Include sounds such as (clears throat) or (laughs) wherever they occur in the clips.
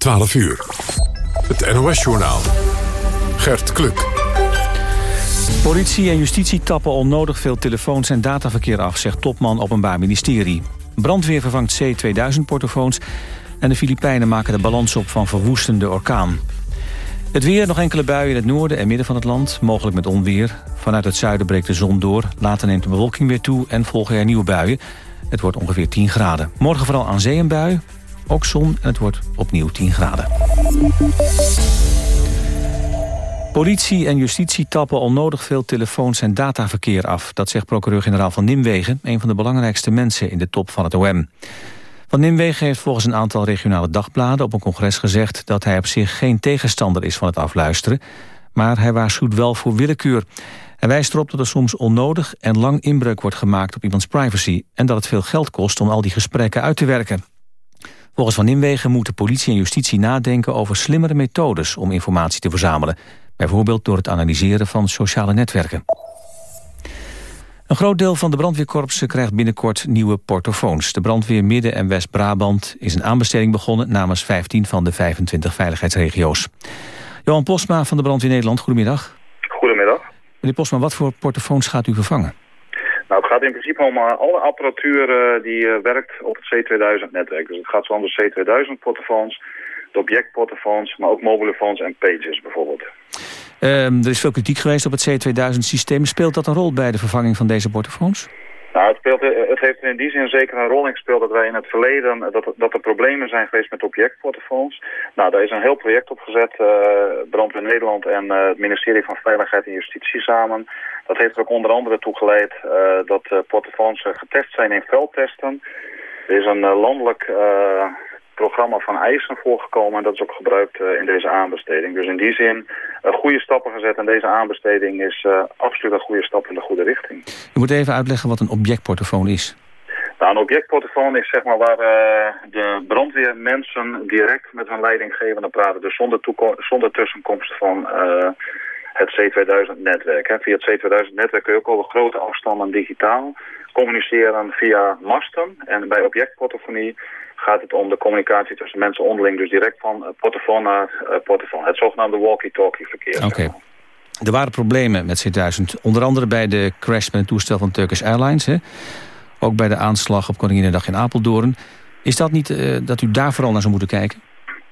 12 uur. Het NOS-journaal. Gert Kluk. Politie en justitie tappen onnodig veel telefoons en dataverkeer af... zegt topman Openbaar Ministerie. Brandweer vervangt C2000-portofoons... en de Filipijnen maken de balans op van verwoestende orkaan. Het weer, nog enkele buien in het noorden en midden van het land. Mogelijk met onweer. Vanuit het zuiden breekt de zon door. Later neemt de bewolking weer toe en volgen er nieuwe buien. Het wordt ongeveer 10 graden. Morgen vooral aan zee een bui. Ook zon en het wordt opnieuw 10 graden. Politie en justitie tappen onnodig veel telefoons en dataverkeer af. Dat zegt procureur-generaal van Nimwegen... een van de belangrijkste mensen in de top van het OM. Van Nimwegen heeft volgens een aantal regionale dagbladen... op een congres gezegd dat hij op zich geen tegenstander is van het afluisteren... maar hij waarschuwt wel voor willekeur. Hij wijst erop dat er soms onnodig en lang inbreuk wordt gemaakt op iemands privacy... en dat het veel geld kost om al die gesprekken uit te werken. Volgens Van Nimwegen moeten politie en justitie nadenken over slimmere methodes om informatie te verzamelen. Bijvoorbeeld door het analyseren van sociale netwerken. Een groot deel van de brandweerkorpsen krijgt binnenkort nieuwe portofoons. De brandweer Midden- en West-Brabant is een aanbesteding begonnen... namens 15 van de 25 veiligheidsregio's. Johan Postma van de Brandweer Nederland, goedemiddag. Goedemiddag. Meneer Postma, wat voor portofoons gaat u vervangen? Nou, het gaat in principe om uh, alle apparatuur uh, die uh, werkt op het C2000-netwerk. Dus het gaat zo om de C2000-portofoons, de objectportofoons, maar ook mobielefoons en pages bijvoorbeeld. Um, er is veel kritiek geweest op het C2000-systeem. Speelt dat een rol bij de vervanging van deze portofoons? Nou, het, speelt, het heeft in die zin zeker een rol in gespeeld dat wij in het verleden, dat, dat er problemen zijn geweest met objectportofoons. Nou, daar is een heel project op gezet, uh, Brandweer Nederland en het ministerie van Veiligheid en Justitie samen. Dat heeft ook onder andere toe geleid uh, dat portofoons getest zijn in veldtesten. Er is een landelijk programma van eisen voorgekomen en dat is ook gebruikt in deze aanbesteding. Dus in die zin goede stappen gezet en deze aanbesteding is absoluut een goede stap in de goede richting. U moet even uitleggen wat een objectportofoon is. Nou, een objectportofoon is zeg maar waar uh, de brandweermensen direct met hun leidinggevende praten. Dus zonder, zonder tussenkomst van uh, het C2000-netwerk. Via het C2000-netwerk kun je ook over grote afstanden digitaal communiceren via masten. En bij objectportofonie gaat het om de communicatie tussen mensen onderling. Dus direct van portofoon naar uh, portofoon. Het zogenaamde walkie-talkie verkeer. Oké. Okay. Er waren problemen met C1000. Onder andere bij de crash met een toestel van Turkish Airlines. Hè? Ook bij de aanslag op Koninginnedag in Apeldoorn. Is dat niet uh, dat u daar vooral naar zou moeten kijken?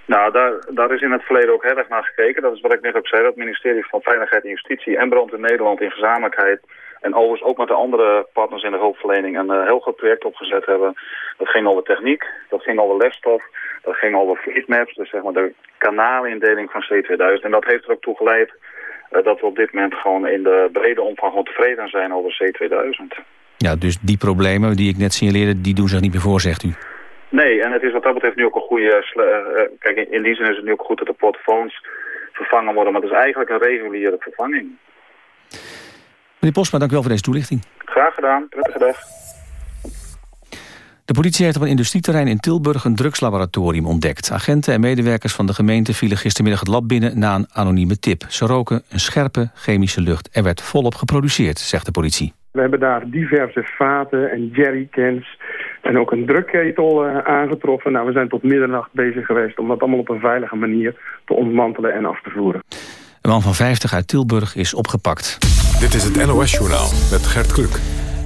Nou, daar, daar is in het verleden ook heel erg naar gekeken. Dat is wat ik net ook zei. Dat het ministerie van Veiligheid en Justitie en Brandweer Nederland in gezamenlijkheid... en overigens ook met de andere partners in de hulpverlening... een uh, heel groot project opgezet hebben. Dat ging over techniek, dat ging over lesstof, dat ging over fleetmaps... dus zeg maar de kanalindeling van C2000. En dat heeft er ook toe geleid uh, dat we op dit moment gewoon in de brede omvang gewoon tevreden zijn over C2000. Ja, dus die problemen die ik net signaleerde, die doen zich niet meer voor, zegt u? Nee, en het is wat dat betreft nu ook een goede... Uh, kijk, in die zin is het nu ook goed dat de portofoons vervangen worden. Maar het is eigenlijk een reguliere vervanging. Meneer Postma, dank u wel voor deze toelichting. Graag gedaan. Prettige dag. De politie heeft op een industrieterrein in Tilburg een drugslaboratorium ontdekt. Agenten en medewerkers van de gemeente vielen gistermiddag het lab binnen na een anonieme tip. Ze roken een scherpe chemische lucht. Er werd volop geproduceerd, zegt de politie. We hebben daar diverse vaten en jerrycans en ook een drukketel uh, aangetroffen. Nou, we zijn tot middernacht bezig geweest om dat allemaal op een veilige manier te ontmantelen en af te voeren. Een man van 50 uit Tilburg is opgepakt. Dit is het NOS-journaal met Gert Kluk.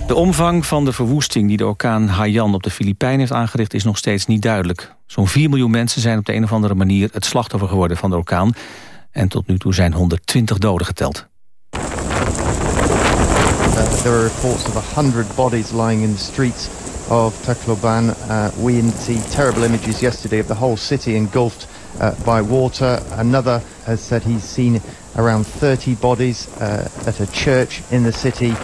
De omvang van de verwoesting die de orkaan Haiyan op de Filipijnen heeft aangericht is nog steeds niet duidelijk. Zo'n 4 miljoen mensen zijn op de een of andere manier het slachtoffer geworden van de orkaan. En tot nu toe zijn 120 doden geteld. Uh, there are reports of 100 bodies lying in the streets of Tacloban. Uh, we see terrible images yesterday of the whole city engulfed uh, by water. Another has said he's seen around 30 bodies uh, at a church in the city.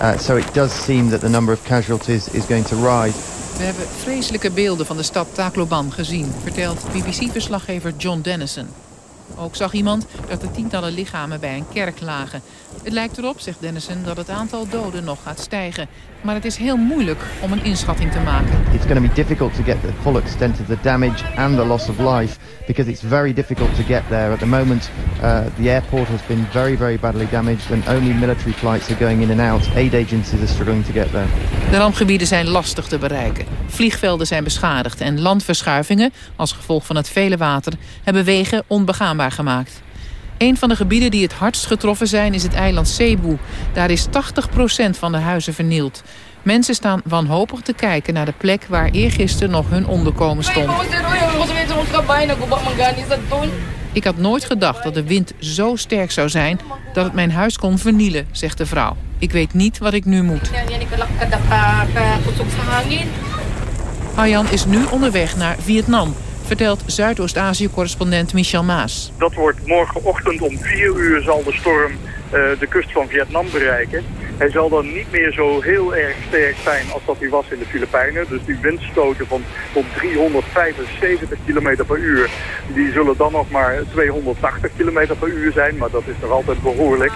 Uh, so it does seem that the number of casualties is going to rise. We hebben vreselijke beelden van de stad Tacloban gezien, vertelt BBC-verslaggever John Dennison. Ook zag iemand dat er tientallen lichamen bij een kerk lagen. Het lijkt erop, zegt Dennison, dat het aantal doden nog gaat stijgen. Maar het is heel moeilijk om een inschatting te maken. It's going to be difficult to get the full extent of the damage and the loss of life because it's very difficult to get there. At the moment, uh, the airport has been very, very badly damaged and only military flights are going in and out. Aid agencies are struggling to get there. De rampgebieden zijn lastig te bereiken. Vliegvelden zijn beschadigd en landverschuivingen, als gevolg van het vele water, hebben wegen onbegaanbaar gemaakt. Een van de gebieden die het hardst getroffen zijn is het eiland Cebu. Daar is 80% van de huizen vernield. Mensen staan wanhopig te kijken naar de plek waar eergisteren nog hun onderkomen stond. Ik had nooit gedacht dat de wind zo sterk zou zijn dat het mijn huis kon vernielen, zegt de vrouw. Ik weet niet wat ik nu moet. Arjan is nu onderweg naar Vietnam vertelt Zuidoost-Azië-correspondent Michel Maas. Dat wordt morgenochtend om 4 uur zal de storm uh, de kust van Vietnam bereiken. Hij zal dan niet meer zo heel erg sterk zijn als dat hij was in de Filipijnen. Dus die windstoten van tot 375 km per uur, die zullen dan nog maar 280 km per uur zijn. Maar dat is nog altijd behoorlijk.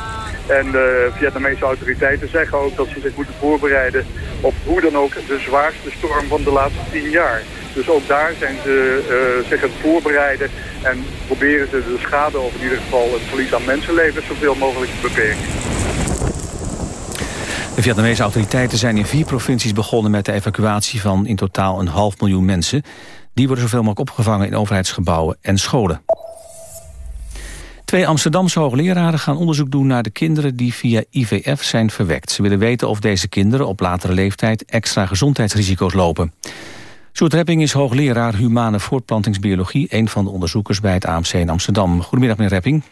En de Vietnamese autoriteiten zeggen ook dat ze zich moeten voorbereiden op hoe dan ook de zwaarste storm van de laatste 10 jaar. Dus ook daar zijn ze uh, zich aan het voorbereiden en proberen ze de schade of in ieder geval het verlies aan mensenlevens zoveel mogelijk te beperken. De Vietnamese autoriteiten zijn in vier provincies begonnen met de evacuatie van in totaal een half miljoen mensen. Die worden zoveel mogelijk opgevangen in overheidsgebouwen en scholen. Twee Amsterdamse hoogleraren gaan onderzoek doen naar de kinderen die via IVF zijn verwekt. Ze willen weten of deze kinderen op latere leeftijd extra gezondheidsrisico's lopen. Sjoerd Repping is hoogleraar humane voortplantingsbiologie... een van de onderzoekers bij het AMC in Amsterdam. Goedemiddag, meneer Repping.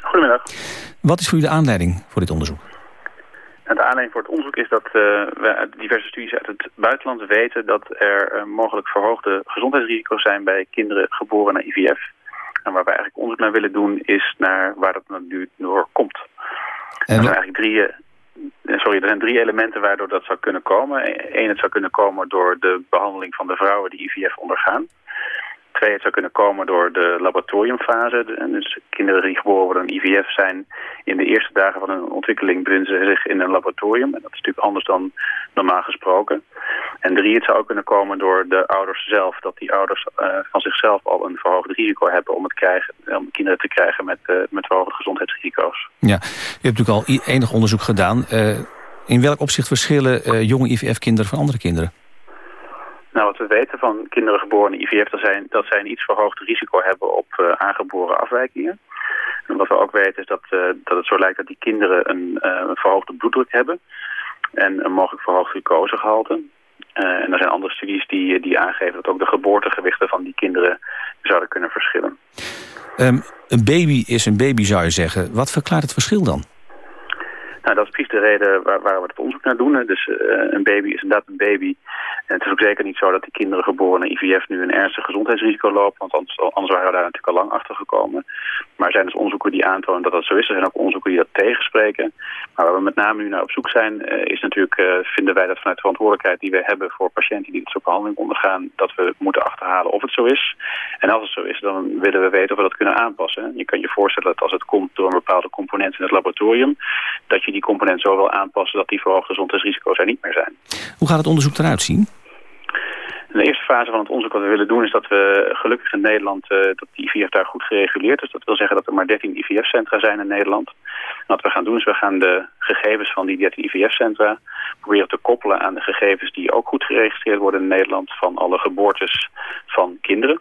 Goedemiddag. Wat is voor u de aanleiding voor dit onderzoek? Nou, de aanleiding voor het onderzoek is dat uh, we uit diverse studies uit het buitenland weten... dat er uh, mogelijk verhoogde gezondheidsrisico's zijn bij kinderen geboren naar IVF. En waar we eigenlijk onderzoek naar willen doen is naar waar dat nu door komt. En er zijn eigenlijk drie, eh, eh, sorry, er zijn drie elementen waardoor dat zou kunnen komen. Eén, het zou kunnen komen door de behandeling van de vrouwen die IVF ondergaan. Twee, het zou kunnen komen door de laboratoriumfase. Dus kinderen die geboren worden aan IVF zijn in de eerste dagen van hun ontwikkeling bevinden ze zich in een laboratorium. En dat is natuurlijk anders dan normaal gesproken. En drie, het zou ook kunnen komen door de ouders zelf. Dat die ouders uh, van zichzelf al een verhoogd risico hebben om, het krijgen, om kinderen te krijgen met, uh, met verhoogde gezondheidsrisico's. Ja, u hebt natuurlijk al enig onderzoek gedaan. Uh, in welk opzicht verschillen jonge IVF-kinderen van andere kinderen? Nou, wat we weten van kinderen geboren in IVF, dat zij, dat zij een iets verhoogd risico hebben op uh, aangeboren afwijkingen. En wat we ook weten is dat, uh, dat het zo lijkt dat die kinderen een, uh, een verhoogde bloeddruk hebben en een mogelijk verhoogd glucosegehalte. en er zijn andere studies die, die aangeven dat ook de geboortegewichten van die kinderen zouden kunnen verschillen. Um, een baby is een baby zou je zeggen. Wat verklaart het verschil dan? Nou, dat is precies de reden waar, waar we het onderzoek naar doen. Dus uh, een baby is inderdaad een baby. En het is ook zeker niet zo dat die kinderen geboren in IVF nu een ernstig gezondheidsrisico lopen. Want anders, anders waren we daar natuurlijk al lang achter gekomen. Maar er zijn dus onderzoeken die aantonen dat dat zo is. Er zijn ook onderzoeken die dat tegenspreken. Maar waar we met name nu naar op zoek zijn, uh, is natuurlijk, uh, vinden wij dat vanuit de verantwoordelijkheid die we hebben voor patiënten die dit soort behandeling ondergaan, dat we moeten achterhalen of het zo is. En als het zo is, dan willen we weten of we dat kunnen aanpassen. Je kan je voorstellen dat als het komt door een bepaalde component in het laboratorium, dat je die component zo wil aanpassen dat die verhoogde gezondheidsrisico's er niet meer zijn. Hoe gaat het onderzoek eruit zien? de eerste fase van het onderzoek wat we willen doen is dat we gelukkig in Nederland uh, dat die IVF daar goed gereguleerd is. Dat wil zeggen dat er maar 13 IVF-centra zijn in Nederland. En wat we gaan doen is we gaan de gegevens van die 13 IVF-centra proberen te koppelen aan de gegevens die ook goed geregistreerd worden in Nederland van alle geboortes van kinderen.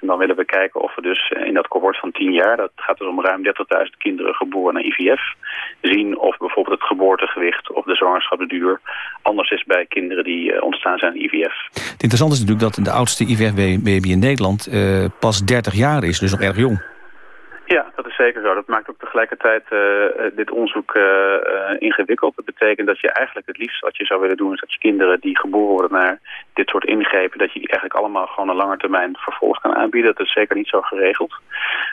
En dan willen we kijken of we dus eh, in dat cohort van 10 jaar, dat gaat dus om ruim 30.000 kinderen geboren naar IVF, zien of bijvoorbeeld het geboortegewicht of de zwangerschapsduur anders is bij kinderen die uh, ontstaan zijn in IVF. Het interessante is natuurlijk dat de oudste IVF-baby in Nederland uh, pas 30 jaar is, dus nog erg jong. Ja, dat is zeker zo. Dat maakt ook tegelijkertijd uh, dit onderzoek uh, ingewikkeld. Dat betekent dat je eigenlijk het liefst wat je zou willen doen... is dat je kinderen die geboren worden naar dit soort ingrepen... dat je die eigenlijk allemaal gewoon een lange termijn vervolg kan aanbieden. Dat is zeker niet zo geregeld.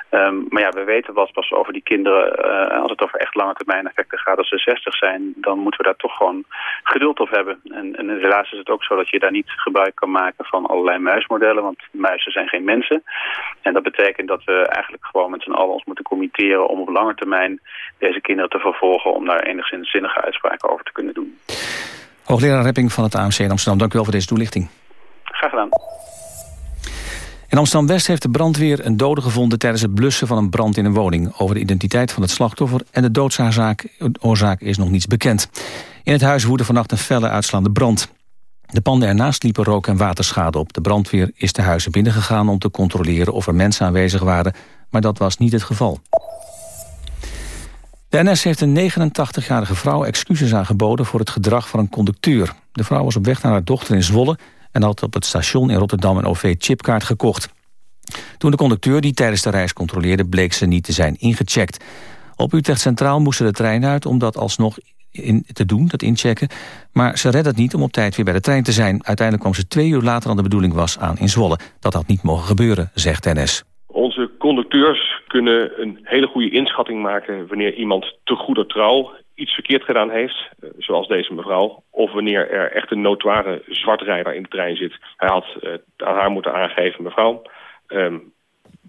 Ehm, maar ja, we weten wat pas over die kinderen, als het over echt lange termijn effecten gaat als ze 60 zijn, dan moeten we daar toch gewoon geduld op hebben. En, en helaas is het ook zo dat je daar niet gebruik kan maken van allerlei muismodellen, want muizen zijn geen mensen. En dat betekent dat we eigenlijk gewoon met z'n allen ons moeten committeren om op lange termijn deze kinderen te vervolgen om daar enigszins zinnige uitspraken over te kunnen doen. Hoogleraar Repping van het AMC in Amsterdam, dank u wel voor deze toelichting. Graag gedaan. In Amsterdam-West heeft de brandweer een dode gevonden... tijdens het blussen van een brand in een woning. Over de identiteit van het slachtoffer en de doodsoorzaak is nog niets bekend. In het huis woedde vannacht een felle uitslaande brand. De panden ernaast liepen rook- en waterschade op. De brandweer is de huizen binnengegaan om te controleren of er mensen aanwezig waren... maar dat was niet het geval. De NS heeft een 89-jarige vrouw excuses aangeboden voor het gedrag van een conducteur. De vrouw was op weg naar haar dochter in Zwolle en had op het station in Rotterdam een OV-chipkaart gekocht. Toen de conducteur die tijdens de reis controleerde... bleek ze niet te zijn ingecheckt. Op Utrecht Centraal moesten de trein uit om dat alsnog in te doen, dat inchecken. Maar ze redde het niet om op tijd weer bij de trein te zijn. Uiteindelijk kwam ze twee uur later dan de bedoeling was aan in Zwolle. Dat had niet mogen gebeuren, zegt NS. Onze conducteurs kunnen een hele goede inschatting maken... wanneer iemand te goede trouw iets verkeerd gedaan heeft, eh, zoals deze mevrouw... of wanneer er echt een notoire zwartrijder in de trein zit. Hij had uh, aan haar moeten aangeven, mevrouw... Um,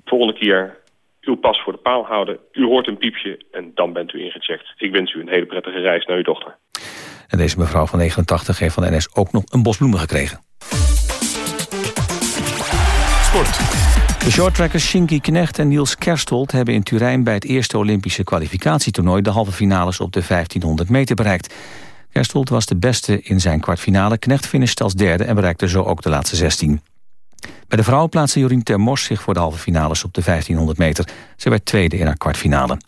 volgende keer uw pas voor de paal houden. U hoort een piepje en dan bent u ingecheckt. Ik wens u een hele prettige reis naar uw dochter. En deze mevrouw van 89 heeft van de NS ook nog een bos bloemen gekregen. Sport. De shorttrackers Shinky Knecht en Niels Kerstold hebben in Turijn... bij het eerste Olympische kwalificatietoernooi... de halve finales op de 1500 meter bereikt. Kerstold was de beste in zijn kwartfinale. Knecht finishte als derde en bereikte zo ook de laatste 16. Bij de vrouwen plaatste Jorien Termors zich voor de halve finales op de 1500 meter. Ze werd tweede in haar kwartfinale.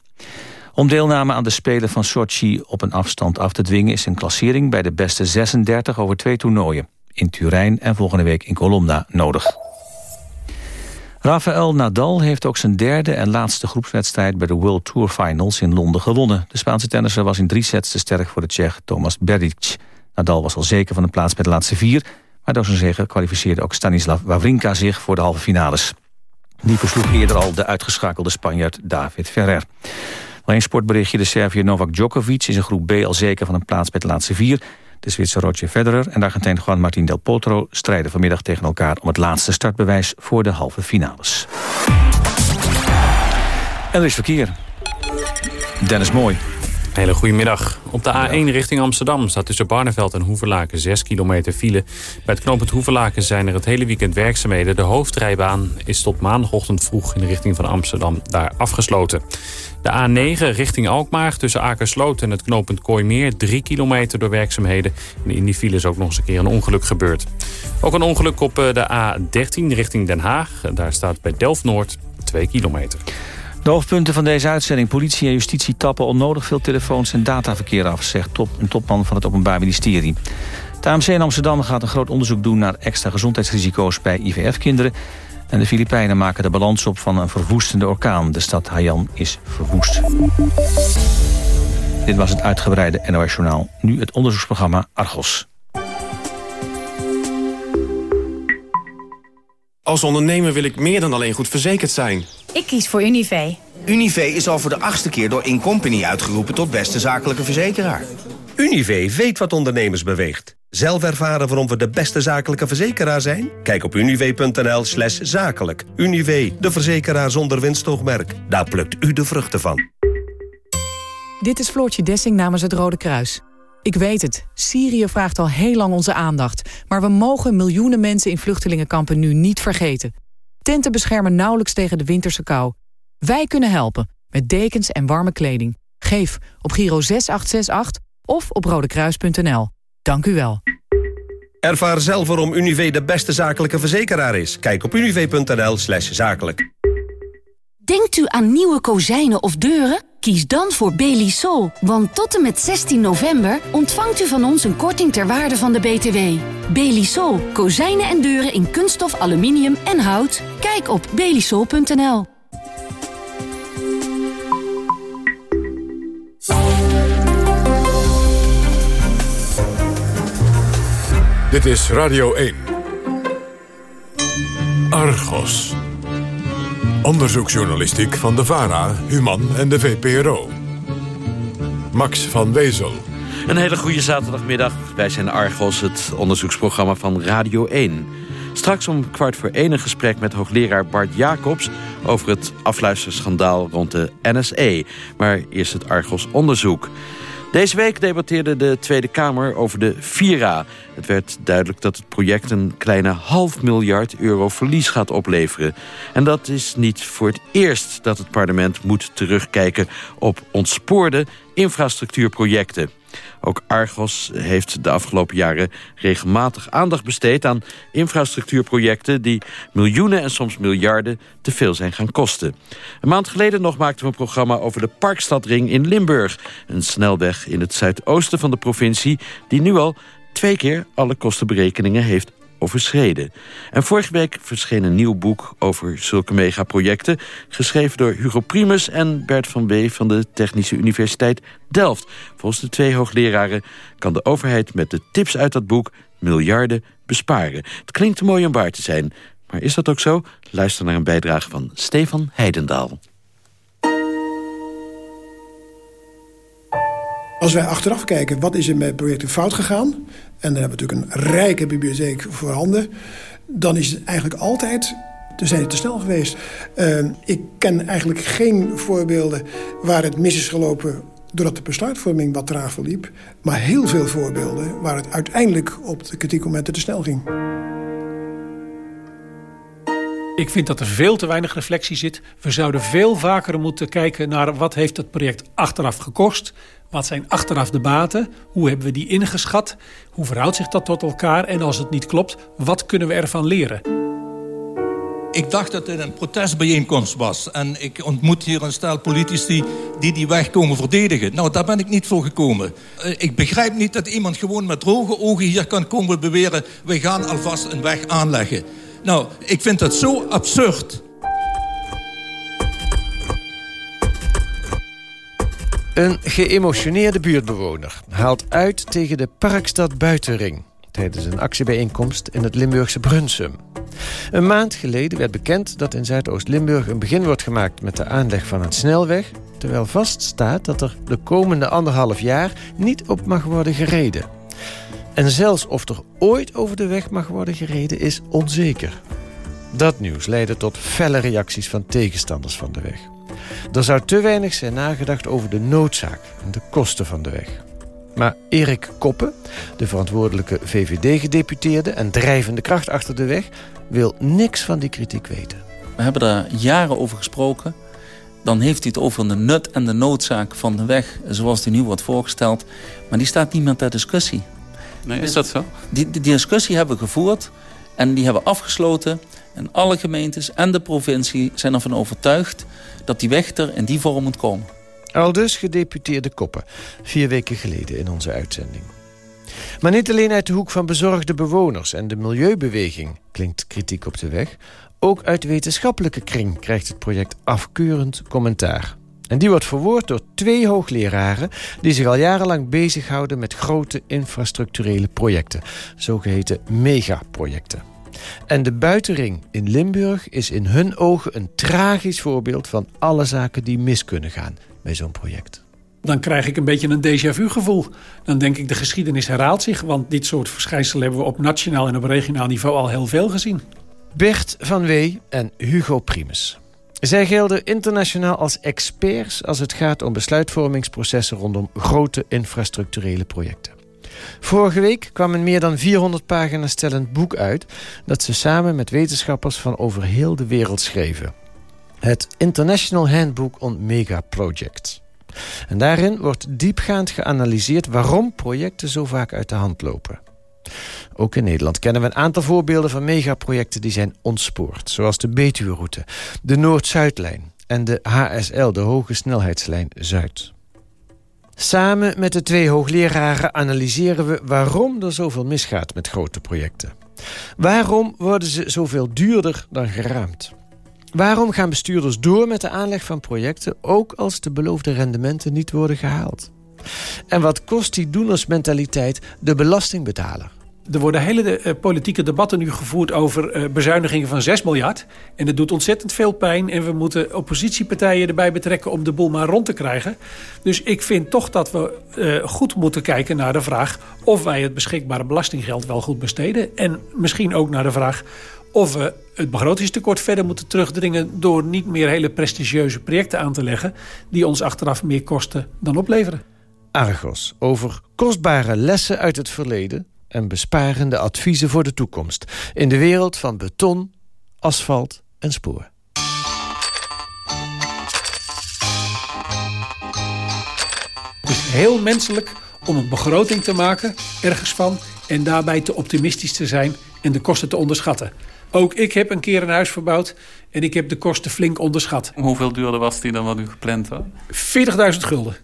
Om deelname aan de Spelen van Sochi op een afstand af te dwingen... is een klassering bij de beste 36 over twee toernooien. In Turijn en volgende week in Colomna nodig. Rafael Nadal heeft ook zijn derde en laatste groepswedstrijd... bij de World Tour Finals in Londen gewonnen. De Spaanse tennisser was in drie sets te sterk voor de Tsjech Thomas Berdych. Nadal was al zeker van de plaats bij de laatste vier... maar door zijn zege kwalificeerde ook Stanislav Wawrinka zich voor de halve finales. Die versloeg eerder al de uitgeschakelde Spanjaard David Ferrer. Alleen sportberichtje, de Serviër Novak Djokovic is in groep B al zeker van een plaats bij de laatste vier... De Zwitser Roger Federer en de Argentijn Juan Martín del Potro... strijden vanmiddag tegen elkaar om het laatste startbewijs voor de halve finales. En er is verkeer. Dennis Mooi. Hele goedemiddag. Op de A1 richting Amsterdam staat tussen Barneveld en Hoeverlaken 6 kilometer file. Bij het knooppunt Hoeverlaken zijn er het hele weekend werkzaamheden. De hoofdrijbaan is tot maandagochtend vroeg in de richting van Amsterdam daar afgesloten. De A9 richting Alkmaar tussen Akersloot en het knooppunt Kooimeer... 3 kilometer door werkzaamheden. En in die file is ook nog eens een keer een ongeluk gebeurd. Ook een ongeluk op eh, de A13 richting Den Haag. Daar staat bij Delft-Noord 2 kilometer. De hoofdpunten van deze uitzending. Politie en justitie tappen onnodig veel telefoons en dataverkeer af... zegt een topman van het Openbaar Ministerie. Het AMC in Amsterdam gaat een groot onderzoek doen... naar extra gezondheidsrisico's bij IVF-kinderen... En de Filipijnen maken de balans op van een verwoestende orkaan. De stad Haiyan is verwoest. Dit was het uitgebreide NOS Journaal. Nu het onderzoeksprogramma Argos. Als ondernemer wil ik meer dan alleen goed verzekerd zijn. Ik kies voor Univé. Univé is al voor de achtste keer door Incompany uitgeroepen tot beste zakelijke verzekeraar. Univé weet wat ondernemers beweegt. Zelf ervaren waarom we de beste zakelijke verzekeraar zijn? Kijk op univ.nl slash zakelijk. Univ, de verzekeraar zonder winstoogmerk. Daar plukt u de vruchten van. Dit is Floortje Dessing namens het Rode Kruis. Ik weet het, Syrië vraagt al heel lang onze aandacht. Maar we mogen miljoenen mensen in vluchtelingenkampen nu niet vergeten. Tenten beschermen nauwelijks tegen de winterse kou. Wij kunnen helpen, met dekens en warme kleding. Geef op Giro 6868 of op rodekruis.nl. Dank u wel. Ervaar zelf waarom Univé de beste zakelijke verzekeraar is. Kijk op univ.nl slash zakelijk. Denkt u aan nieuwe kozijnen of deuren? Kies dan voor Belisol, want tot en met 16 november ontvangt u van ons een korting ter waarde van de BTW. Belisol, kozijnen en deuren in kunststof, aluminium en hout. Kijk op belisol.nl. Dit is Radio 1. Argos. Onderzoeksjournalistiek van de VARA, Human en de VPRO. Max van Wezel. Een hele goede zaterdagmiddag. Wij zijn Argos, het onderzoeksprogramma van Radio 1. Straks om kwart voor één een gesprek met hoogleraar Bart Jacobs... over het afluisterschandaal rond de NSE. Maar eerst het Argos onderzoek. Deze week debatteerde de Tweede Kamer over de Vira. Het werd duidelijk dat het project een kleine half miljard euro verlies gaat opleveren. En dat is niet voor het eerst dat het parlement moet terugkijken op ontspoorde infrastructuurprojecten. Ook Argos heeft de afgelopen jaren regelmatig aandacht besteed... aan infrastructuurprojecten die miljoenen en soms miljarden te veel zijn gaan kosten. Een maand geleden nog maakten we een programma over de Parkstadring in Limburg. Een snelweg in het zuidoosten van de provincie... die nu al twee keer alle kostenberekeningen heeft overschreden. En vorige week verscheen een nieuw boek over zulke megaprojecten... geschreven door Hugo Primus en Bert van Wee van de Technische Universiteit Delft. Volgens de twee hoogleraren kan de overheid met de tips uit dat boek... miljarden besparen. Het klinkt mooi om waar te zijn, maar is dat ook zo? Luister naar een bijdrage van Stefan Heidendaal. Als wij achteraf kijken, wat is er met projecten fout gegaan... en dan hebben we natuurlijk een rijke bibliotheek voorhanden... dan is het eigenlijk altijd te zijn te snel geweest. Uh, ik ken eigenlijk geen voorbeelden waar het mis is gelopen... doordat de besluitvorming wat traag verliep... maar heel veel voorbeelden waar het uiteindelijk op de kritiekmomenten te snel ging. Ik vind dat er veel te weinig reflectie zit. We zouden veel vaker moeten kijken naar wat heeft het project achteraf gekost. Wat zijn achteraf de baten? Hoe hebben we die ingeschat? Hoe verhoudt zich dat tot elkaar? En als het niet klopt, wat kunnen we ervan leren? Ik dacht dat het een protestbijeenkomst was. En ik ontmoet hier een stel politici die die weg komen verdedigen. Nou, daar ben ik niet voor gekomen. Eh, ik begrijp niet dat iemand gewoon met droge ogen hier kan komen beweren... we gaan alvast een weg aanleggen. Nou, ik vind dat zo absurd. Een geëmotioneerde buurtbewoner haalt uit tegen de Parkstad Buitenring... tijdens een actiebijeenkomst in het Limburgse Brunsum. Een maand geleden werd bekend dat in Zuidoost-Limburg... een begin wordt gemaakt met de aanleg van een snelweg... terwijl vaststaat dat er de komende anderhalf jaar niet op mag worden gereden. En zelfs of er ooit over de weg mag worden gereden is onzeker. Dat nieuws leidde tot felle reacties van tegenstanders van de weg. Er zou te weinig zijn nagedacht over de noodzaak en de kosten van de weg. Maar Erik Koppen, de verantwoordelijke VVD-gedeputeerde... en drijvende kracht achter de weg, wil niks van die kritiek weten. We hebben daar jaren over gesproken. Dan heeft hij het over de nut en de noodzaak van de weg... zoals die nu wordt voorgesteld. Maar die staat niet meer ter discussie. Nee, is dat zo? Die, die discussie hebben we gevoerd en die hebben we afgesloten... En alle gemeentes en de provincie zijn ervan overtuigd... dat die weg er in die vorm moet komen. Al dus gedeputeerde Koppen, vier weken geleden in onze uitzending. Maar niet alleen uit de hoek van bezorgde bewoners en de milieubeweging klinkt kritiek op de weg. Ook uit wetenschappelijke kring krijgt het project afkeurend commentaar. En die wordt verwoord door twee hoogleraren die zich al jarenlang bezighouden met grote infrastructurele projecten, zogeheten megaprojecten. En de buitenring in Limburg is in hun ogen een tragisch voorbeeld van alle zaken die mis kunnen gaan bij zo'n project. Dan krijg ik een beetje een déjà vu gevoel. Dan denk ik de geschiedenis herhaalt zich, want dit soort verschijnselen hebben we op nationaal en op regionaal niveau al heel veel gezien. Bert van Wee en Hugo Primus. Zij gelden internationaal als experts als het gaat om besluitvormingsprocessen rondom grote infrastructurele projecten. Vorige week kwam een meer dan 400 pagina's stellend boek uit... dat ze samen met wetenschappers van over heel de wereld schreven. Het International Handbook on Mega Projects. En daarin wordt diepgaand geanalyseerd waarom projecten zo vaak uit de hand lopen. Ook in Nederland kennen we een aantal voorbeelden van megaprojecten die zijn ontspoord. Zoals de Betuwe-route, de Noord-Zuidlijn en de HSL, de Hoge Snelheidslijn Zuid. Samen met de twee hoogleraren analyseren we waarom er zoveel misgaat met grote projecten. Waarom worden ze zoveel duurder dan geraamd? Waarom gaan bestuurders door met de aanleg van projecten... ook als de beloofde rendementen niet worden gehaald? En wat kost die doenersmentaliteit de belastingbetaler? Er worden hele uh, politieke debatten nu gevoerd over uh, bezuinigingen van 6 miljard. En dat doet ontzettend veel pijn. En we moeten oppositiepartijen erbij betrekken om de boel maar rond te krijgen. Dus ik vind toch dat we uh, goed moeten kijken naar de vraag... of wij het beschikbare belastinggeld wel goed besteden. En misschien ook naar de vraag of we het begrotingstekort verder moeten terugdringen... door niet meer hele prestigieuze projecten aan te leggen... die ons achteraf meer kosten dan opleveren. Argos over kostbare lessen uit het verleden en besparende adviezen voor de toekomst... in de wereld van beton, asfalt en spoor. Het is heel menselijk om een begroting te maken, ergens van... en daarbij te optimistisch te zijn en de kosten te onderschatten. Ook ik heb een keer een huis verbouwd en ik heb de kosten flink onderschat. Hoeveel duurder was die dan wat u gepland had? 40.000 gulden.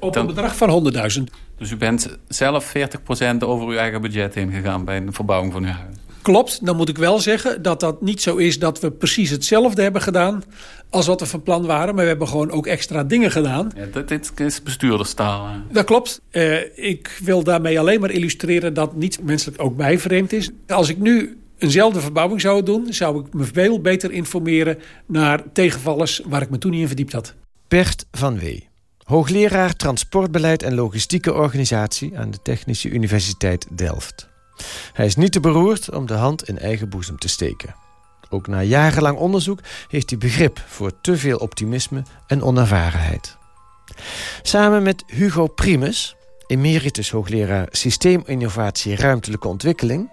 Op een bedrag van 100.000. Dus u bent zelf 40% over uw eigen budget heen gegaan bij een verbouwing van uw huis? Klopt, dan moet ik wel zeggen dat dat niet zo is dat we precies hetzelfde hebben gedaan als wat we van plan waren. Maar we hebben gewoon ook extra dingen gedaan. Ja, dit, is bestuurderstaal. Dat klopt. Uh, ik wil daarmee alleen maar illustreren dat niet menselijk ook bijvreemd is. Als ik nu eenzelfde verbouwing zou doen... zou ik me veel beter informeren naar tegenvallers waar ik me toen niet in verdiept had. Bert van Wee. Hoogleraar Transportbeleid en Logistieke Organisatie aan de Technische Universiteit Delft. Hij is niet te beroerd om de hand in eigen boezem te steken. Ook na jarenlang onderzoek heeft hij begrip voor te veel optimisme en onervarenheid. Samen met Hugo Primus, emeritus hoogleraar Systeeminnovatie Ruimtelijke Ontwikkeling,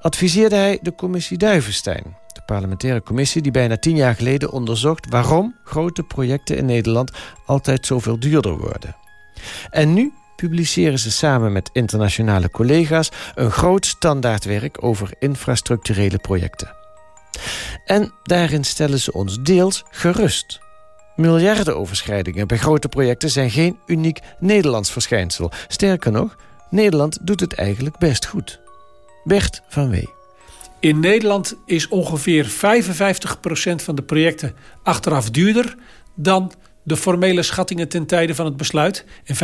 adviseerde hij de commissie Duivenstein parlementaire commissie die bijna tien jaar geleden onderzocht... waarom grote projecten in Nederland altijd zoveel duurder worden. En nu publiceren ze samen met internationale collega's... een groot standaardwerk over infrastructurele projecten. En daarin stellen ze ons deels gerust. Miljardenoverschrijdingen bij grote projecten zijn geen uniek Nederlands verschijnsel. Sterker nog, Nederland doet het eigenlijk best goed. Bert van Wee. In Nederland is ongeveer 55% van de projecten achteraf duurder dan de formele schattingen ten tijde van het besluit. En 45%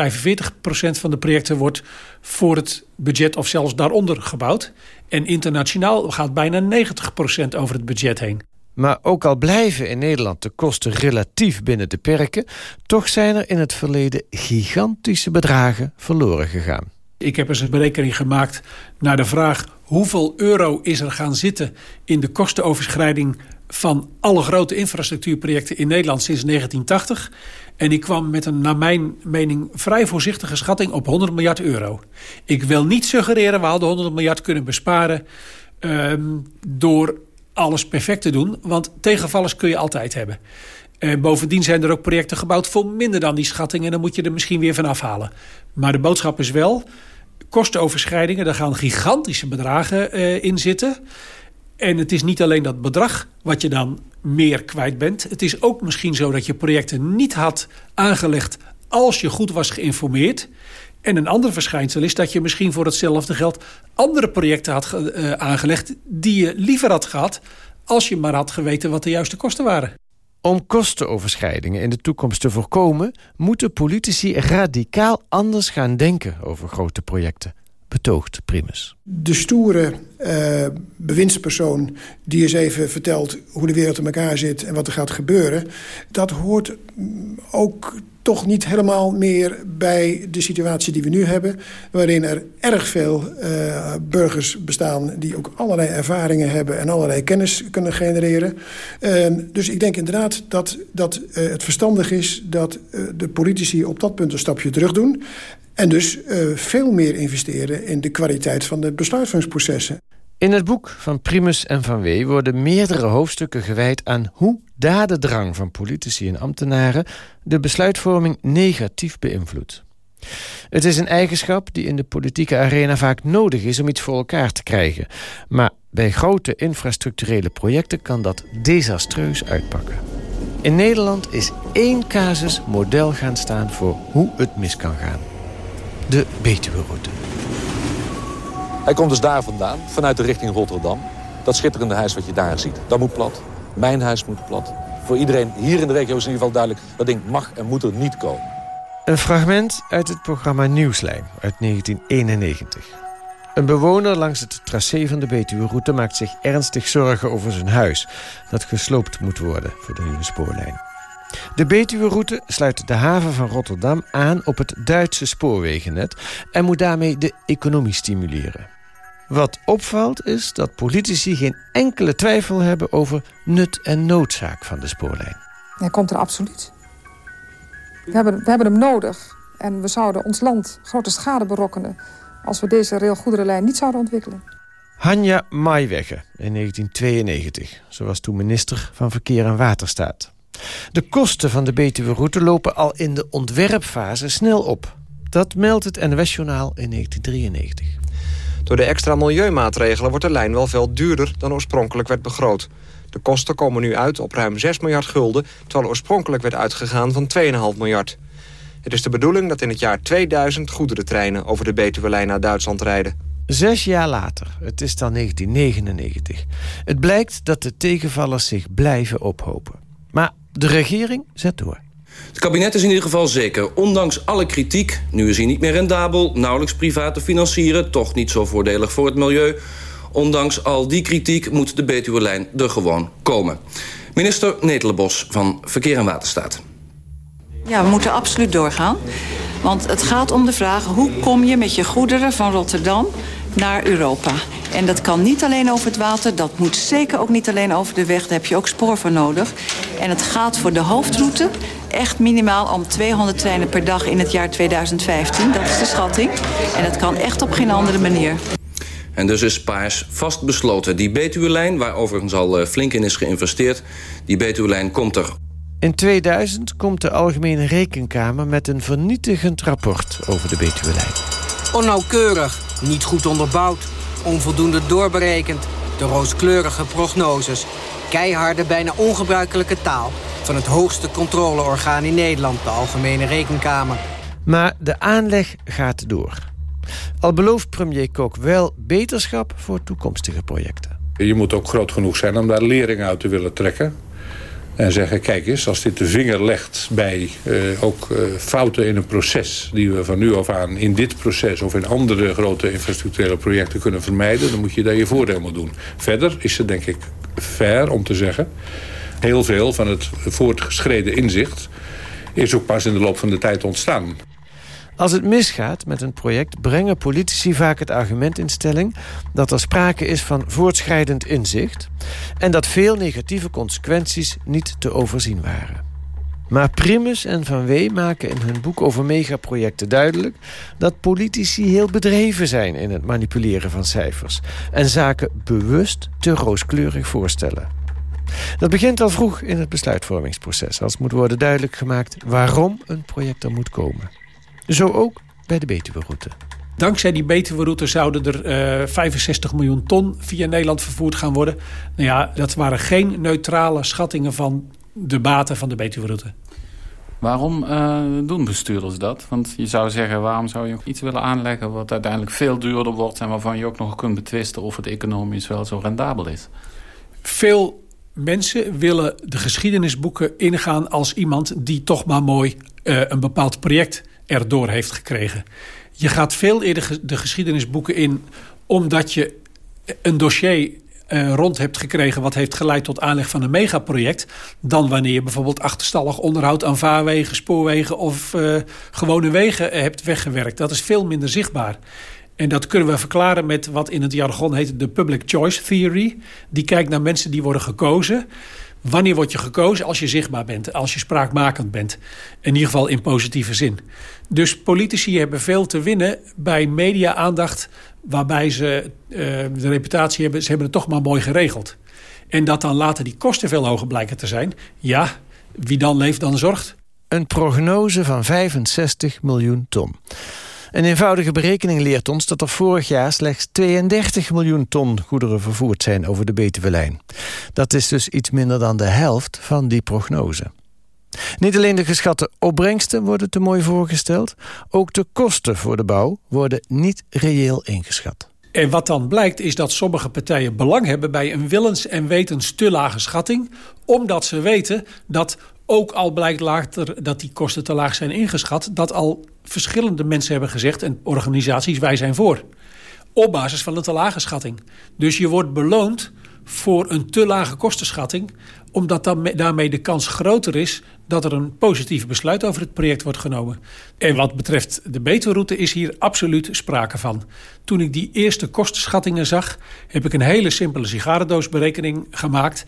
van de projecten wordt voor het budget of zelfs daaronder gebouwd. En internationaal gaat bijna 90% over het budget heen. Maar ook al blijven in Nederland de kosten relatief binnen de perken... toch zijn er in het verleden gigantische bedragen verloren gegaan. Ik heb eens een berekening gemaakt naar de vraag... hoeveel euro is er gaan zitten in de kostenoverschrijding... van alle grote infrastructuurprojecten in Nederland sinds 1980. En ik kwam met een, naar mijn mening, vrij voorzichtige schatting op 100 miljard euro. Ik wil niet suggereren, we hadden 100 miljard kunnen besparen... Um, door alles perfect te doen, want tegenvallers kun je altijd hebben. Uh, bovendien zijn er ook projecten gebouwd voor minder dan die schatting... en dan moet je er misschien weer van afhalen. Maar de boodschap is wel, kostenoverschrijdingen, daar gaan gigantische bedragen uh, in zitten. En het is niet alleen dat bedrag wat je dan meer kwijt bent. Het is ook misschien zo dat je projecten niet had aangelegd als je goed was geïnformeerd. En een ander verschijnsel is dat je misschien voor hetzelfde geld andere projecten had uh, aangelegd die je liever had gehad als je maar had geweten wat de juiste kosten waren. Om kostenoverschrijdingen in de toekomst te voorkomen... moeten politici radicaal anders gaan denken over grote projecten. Betoogt Primus. De stoere uh, bewindspersoon die eens even vertelt... hoe de wereld in elkaar zit en wat er gaat gebeuren... dat hoort ook toch niet helemaal meer bij de situatie die we nu hebben... waarin er erg veel uh, burgers bestaan die ook allerlei ervaringen hebben... en allerlei kennis kunnen genereren. Uh, dus ik denk inderdaad dat, dat uh, het verstandig is... dat de politici op dat punt een stapje terug doen... en dus veel meer investeren in de kwaliteit van de besluitvormingsprocessen. In het boek van Primus en Van Wee worden meerdere hoofdstukken gewijd aan hoe dadendrang van politici en ambtenaren de besluitvorming negatief beïnvloedt. Het is een eigenschap die in de politieke arena vaak nodig is om iets voor elkaar te krijgen. Maar bij grote infrastructurele projecten kan dat desastreus uitpakken. In Nederland is één casus model gaan staan voor hoe het mis kan gaan. De Betuwe-route. Hij komt dus daar vandaan, vanuit de richting Rotterdam. Dat schitterende huis wat je daar ziet, dat moet plat. Mijn huis moet plat. Voor iedereen hier in de regio is in ieder geval duidelijk... dat ding mag en moet er niet komen. Een fragment uit het programma Nieuwslijn uit 1991. Een bewoner langs het tracé van de Betuwe-route maakt zich ernstig zorgen over zijn huis... dat gesloopt moet worden voor de nieuwe spoorlijn. De Betuwe-route sluit de haven van Rotterdam aan op het Duitse spoorwegennet... en moet daarmee de economie stimuleren. Wat opvalt is dat politici geen enkele twijfel hebben... over nut en noodzaak van de spoorlijn. Hij komt er absoluut. We hebben, we hebben hem nodig. En we zouden ons land grote schade berokkenen... als we deze railgoederenlijn niet zouden ontwikkelen. Hanja Maiwegge in 1992. Ze was toen minister van Verkeer en Waterstaat. De kosten van de Betuwe-route lopen al in de ontwerpfase snel op. Dat meldt het NOS-journaal in 1993. Door de extra milieumaatregelen wordt de lijn wel veel duurder dan oorspronkelijk werd begroot. De kosten komen nu uit op ruim 6 miljard gulden... terwijl oorspronkelijk werd uitgegaan van 2,5 miljard. Het is de bedoeling dat in het jaar 2000 goederentreinen... over de Betuwe-lijn naar Duitsland rijden. Zes jaar later, het is dan 1999. Het blijkt dat de tegenvallers zich blijven ophopen. De regering zet door. Het kabinet is in ieder geval zeker, ondanks alle kritiek... nu is hij niet meer rendabel, nauwelijks privaat te financieren... toch niet zo voordelig voor het milieu... ondanks al die kritiek moet de Betuwe-lijn er gewoon komen. Minister Netelenbos van Verkeer en Waterstaat. Ja, we moeten absoluut doorgaan. Want het gaat om de vraag... hoe kom je met je goederen van Rotterdam naar Europa? En dat kan niet alleen over het water. Dat moet zeker ook niet alleen over de weg. Daar heb je ook spoor voor nodig. En het gaat voor de hoofdroute echt minimaal om 200 treinen per dag in het jaar 2015. Dat is de schatting. En dat kan echt op geen andere manier. En dus is Paars vast besloten. Die Betuwe-lijn, waar overigens al eh, flink in is geïnvesteerd... die Betuwe-lijn komt er. In 2000 komt de Algemene Rekenkamer met een vernietigend rapport over de Betuwe-lijn. Onnauwkeurig, niet goed onderbouwd, onvoldoende doorberekend... de rooskleurige prognoses, keiharde, bijna ongebruikelijke taal... van het hoogste controleorgaan in Nederland, de Algemene Rekenkamer. Maar de aanleg gaat door. Al belooft premier Kok wel beterschap voor toekomstige projecten. Je moet ook groot genoeg zijn om daar lering uit te willen trekken. En zeggen, kijk eens, als dit de vinger legt bij uh, ook uh, fouten in een proces... die we van nu af aan in dit proces of in andere grote infrastructurele projecten kunnen vermijden... dan moet je daar je voordeel mee doen. Verder is het denk ik fair om te zeggen... heel veel van het voortgeschreden inzicht is ook pas in de loop van de tijd ontstaan. Als het misgaat met een project brengen politici vaak het argument in stelling... dat er sprake is van voortschrijdend inzicht... en dat veel negatieve consequenties niet te overzien waren. Maar Primus en Van Wee maken in hun boek over megaprojecten duidelijk... dat politici heel bedreven zijn in het manipuleren van cijfers... en zaken bewust te rooskleurig voorstellen. Dat begint al vroeg in het besluitvormingsproces... als moet worden duidelijk gemaakt waarom een project er moet komen. Zo ook bij de Betuwe-route. Dankzij die Betuwe-route zouden er uh, 65 miljoen ton via Nederland vervoerd gaan worden. Nou ja, dat waren geen neutrale schattingen van de baten van de Betuwe-route. Waarom uh, doen bestuurders dat? Want je zou zeggen, waarom zou je iets willen aanleggen... wat uiteindelijk veel duurder wordt... en waarvan je ook nog kunt betwisten of het economisch wel zo rendabel is? Veel mensen willen de geschiedenisboeken ingaan als iemand... die toch maar mooi uh, een bepaald project erdoor heeft gekregen. Je gaat veel eerder de geschiedenisboeken in... omdat je een dossier uh, rond hebt gekregen... wat heeft geleid tot aanleg van een megaproject... dan wanneer je bijvoorbeeld achterstallig onderhoud aan vaarwegen, spoorwegen... of uh, gewone wegen hebt weggewerkt. Dat is veel minder zichtbaar. En dat kunnen we verklaren met wat in het jargon heet de public choice theory. Die kijkt naar mensen die worden gekozen... Wanneer word je gekozen? Als je zichtbaar bent, als je spraakmakend bent. In ieder geval in positieve zin. Dus politici hebben veel te winnen bij media-aandacht... waarbij ze uh, de reputatie hebben, ze hebben het toch maar mooi geregeld. En dat dan later die kosten veel hoger blijken te zijn... ja, wie dan leeft, dan zorgt. Een prognose van 65 miljoen ton. Een eenvoudige berekening leert ons dat er vorig jaar slechts 32 miljoen ton goederen vervoerd zijn over de Betuwe-lijn. Dat is dus iets minder dan de helft van die prognose. Niet alleen de geschatte opbrengsten worden te mooi voorgesteld... ook de kosten voor de bouw worden niet reëel ingeschat. En wat dan blijkt is dat sommige partijen belang hebben... bij een willens en wetens te lage schatting... omdat ze weten dat ook al blijkt later dat die kosten te laag zijn ingeschat... dat al verschillende mensen hebben gezegd en organisaties, wij zijn voor. op basis van een te lage schatting. Dus je wordt beloond voor een te lage kostenschatting omdat dan, daarmee de kans groter is dat er een positief besluit over het project wordt genomen. En wat betreft de Betuwe-route is hier absoluut sprake van. Toen ik die eerste kostenschattingen zag, heb ik een hele simpele sigarendoosberekening gemaakt.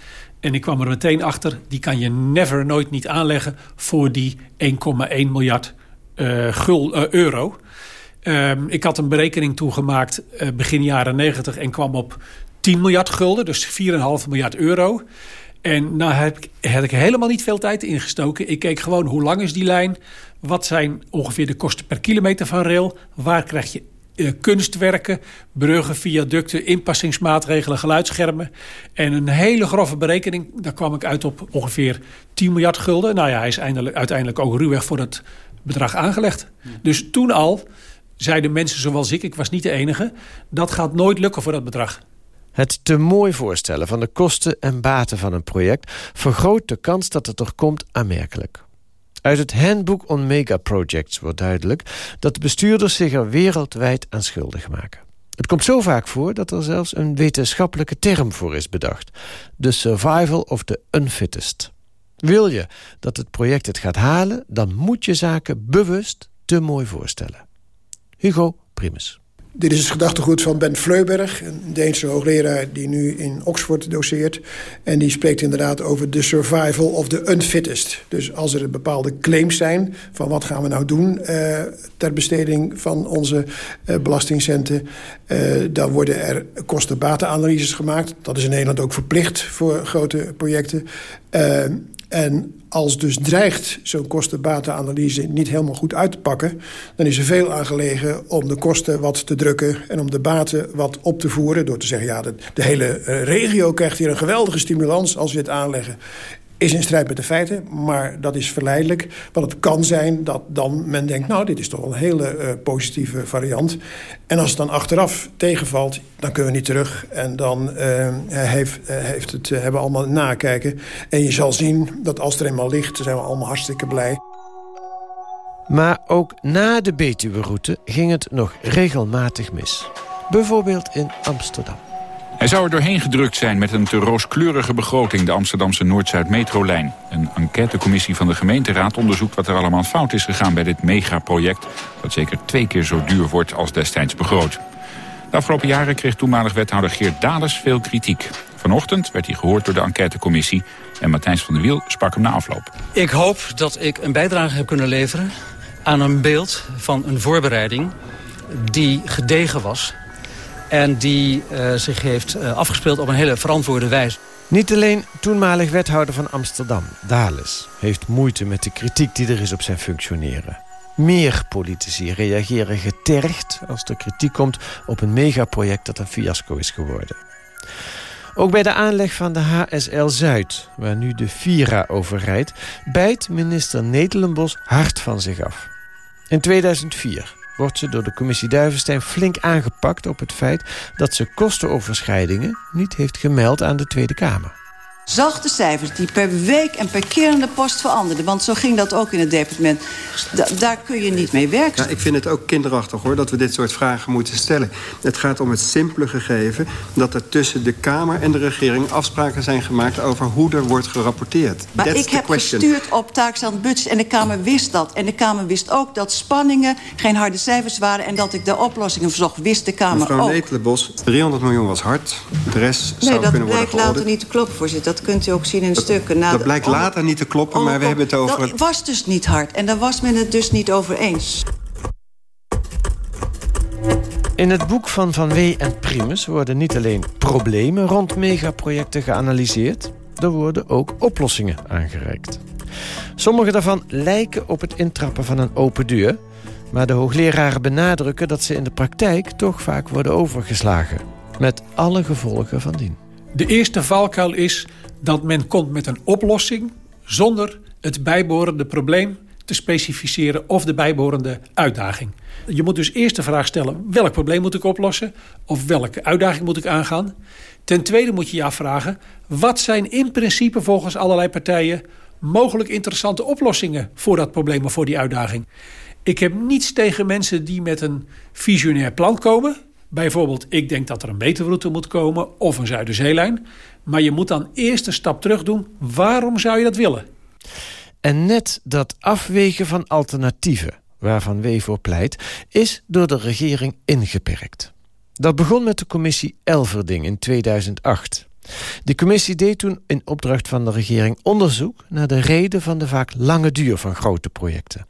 En ik kwam er meteen achter, die kan je never nooit niet aanleggen voor die 1,1 miljard uh, gul, uh, euro. Um, ik had een berekening toegemaakt uh, begin jaren 90 en kwam op 10 miljard gulden, dus 4,5 miljard euro. En nou heb ik, heb ik helemaal niet veel tijd ingestoken. Ik keek gewoon hoe lang is die lijn? Wat zijn ongeveer de kosten per kilometer van rail? Waar krijg je uh, kunstwerken, bruggen, viaducten, inpassingsmaatregelen, geluidsschermen. En een hele grove berekening, daar kwam ik uit op ongeveer 10 miljard gulden. Nou ja, hij is uiteindelijk ook ruwweg voor het bedrag aangelegd. Dus toen al zeiden mensen zoals ik, ik was niet de enige... dat gaat nooit lukken voor dat bedrag. Het te mooi voorstellen van de kosten en baten van een project... vergroot de kans dat het er komt aanmerkelijk. Uit het Handbook on Mega Projects wordt duidelijk... dat de bestuurders zich er wereldwijd aan schuldig maken. Het komt zo vaak voor dat er zelfs een wetenschappelijke term voor is bedacht. The survival of the unfittest. Wil je dat het project het gaat halen... dan moet je zaken bewust te mooi voorstellen. Hugo Primus. Dit is het gedachtegoed van Ben Fleuberg, een Deense hoogleraar die nu in Oxford doseert. En die spreekt inderdaad over de survival of the unfittest. Dus als er bepaalde claims zijn van wat gaan we nou doen uh, ter besteding van onze uh, belastingcenten, uh, dan worden er kosten-batenanalyses gemaakt. Dat is in Nederland ook verplicht voor grote projecten. En als dus dreigt zo'n kostenbatenanalyse niet helemaal goed uit te pakken... dan is er veel aangelegen om de kosten wat te drukken... en om de baten wat op te voeren. Door te zeggen, ja, de, de hele eh, regio krijgt hier een geweldige stimulans als we het aanleggen is in strijd met de feiten, maar dat is verleidelijk. Want het kan zijn dat dan men denkt... nou, dit is toch een hele uh, positieve variant. En als het dan achteraf tegenvalt, dan kunnen we niet terug. En dan uh, heeft, uh, heeft het, hebben we allemaal nakijken. En je zal zien dat als er eenmaal ligt... zijn we allemaal hartstikke blij. Maar ook na de Betuwe-route ging het nog regelmatig mis. Bijvoorbeeld in Amsterdam. Hij zou er doorheen gedrukt zijn met een te rooskleurige begroting... de Amsterdamse Noord-Zuid-metrolijn. Een enquêtecommissie van de gemeenteraad onderzoekt... wat er allemaal fout is gegaan bij dit megaproject... dat zeker twee keer zo duur wordt als destijds begroot. De afgelopen jaren kreeg toenmalig wethouder Geert Dales veel kritiek. Vanochtend werd hij gehoord door de enquêtecommissie... en Matthijs van der Wiel sprak hem na afloop. Ik hoop dat ik een bijdrage heb kunnen leveren... aan een beeld van een voorbereiding die gedegen was en die uh, zich heeft uh, afgespeeld op een hele verantwoorde wijze. Niet alleen toenmalig wethouder van Amsterdam, Dales... heeft moeite met de kritiek die er is op zijn functioneren. Meer politici reageren getergd als er kritiek komt... op een megaproject dat een fiasco is geworden. Ook bij de aanleg van de HSL Zuid, waar nu de Vira over rijdt... bijt minister Netelenbos hard van zich af. In 2004 wordt ze door de commissie Duivenstein flink aangepakt op het feit dat ze kostenoverschrijdingen niet heeft gemeld aan de Tweede Kamer. Zachte cijfers die per week en per keer aan de post veranderden. Want zo ging dat ook in het departement. Da daar kun je niet mee werken. Ja, ik vind het ook kinderachtig hoor, dat we dit soort vragen moeten stellen. Het gaat om het simpele gegeven dat er tussen de Kamer en de regering afspraken zijn gemaakt over hoe er wordt gerapporteerd. Maar That's ik heb question. gestuurd op taakstand budget en de Kamer wist dat. En de Kamer wist ook dat spanningen geen harde cijfers waren... en dat ik de oplossingen verzocht, wist de Kamer Mevrouw ook. Netelenbos, 300 miljoen was hard. De rest Nee, zou kunnen dat worden blijkt later niet te kloppen, voorzitter. Dat kunt u ook zien in stukken. Na dat blijkt om- later niet te kloppen, maar we hebben het over... Dat was dus niet hard. En daar was men het dus niet over eens. In het boek van Van Wee en Primus worden niet alleen problemen rond megaprojecten geanalyseerd... er worden ook oplossingen aangereikt. Sommige daarvan lijken op het intrappen van een open deur... maar de hoogleraren benadrukken dat ze in de praktijk toch vaak worden overgeslagen. Met alle gevolgen van dien. De eerste valkuil is dat men komt met een oplossing... zonder het bijbehorende probleem te specificeren of de bijbehorende uitdaging. Je moet dus eerst de vraag stellen... welk probleem moet ik oplossen? Of welke uitdaging moet ik aangaan? Ten tweede moet je je afvragen... wat zijn in principe volgens allerlei partijen... mogelijk interessante oplossingen voor dat probleem of voor die uitdaging? Ik heb niets tegen mensen die met een visionair plan komen... Bijvoorbeeld, ik denk dat er een betere route moet komen of een Zuiderzeelijn. Maar je moet dan eerst een stap terug doen. Waarom zou je dat willen? En net dat afwegen van alternatieven, waarvan Wevo pleit... is door de regering ingeperkt. Dat begon met de commissie Elverding in 2008. De commissie deed toen in opdracht van de regering onderzoek... naar de reden van de vaak lange duur van grote projecten.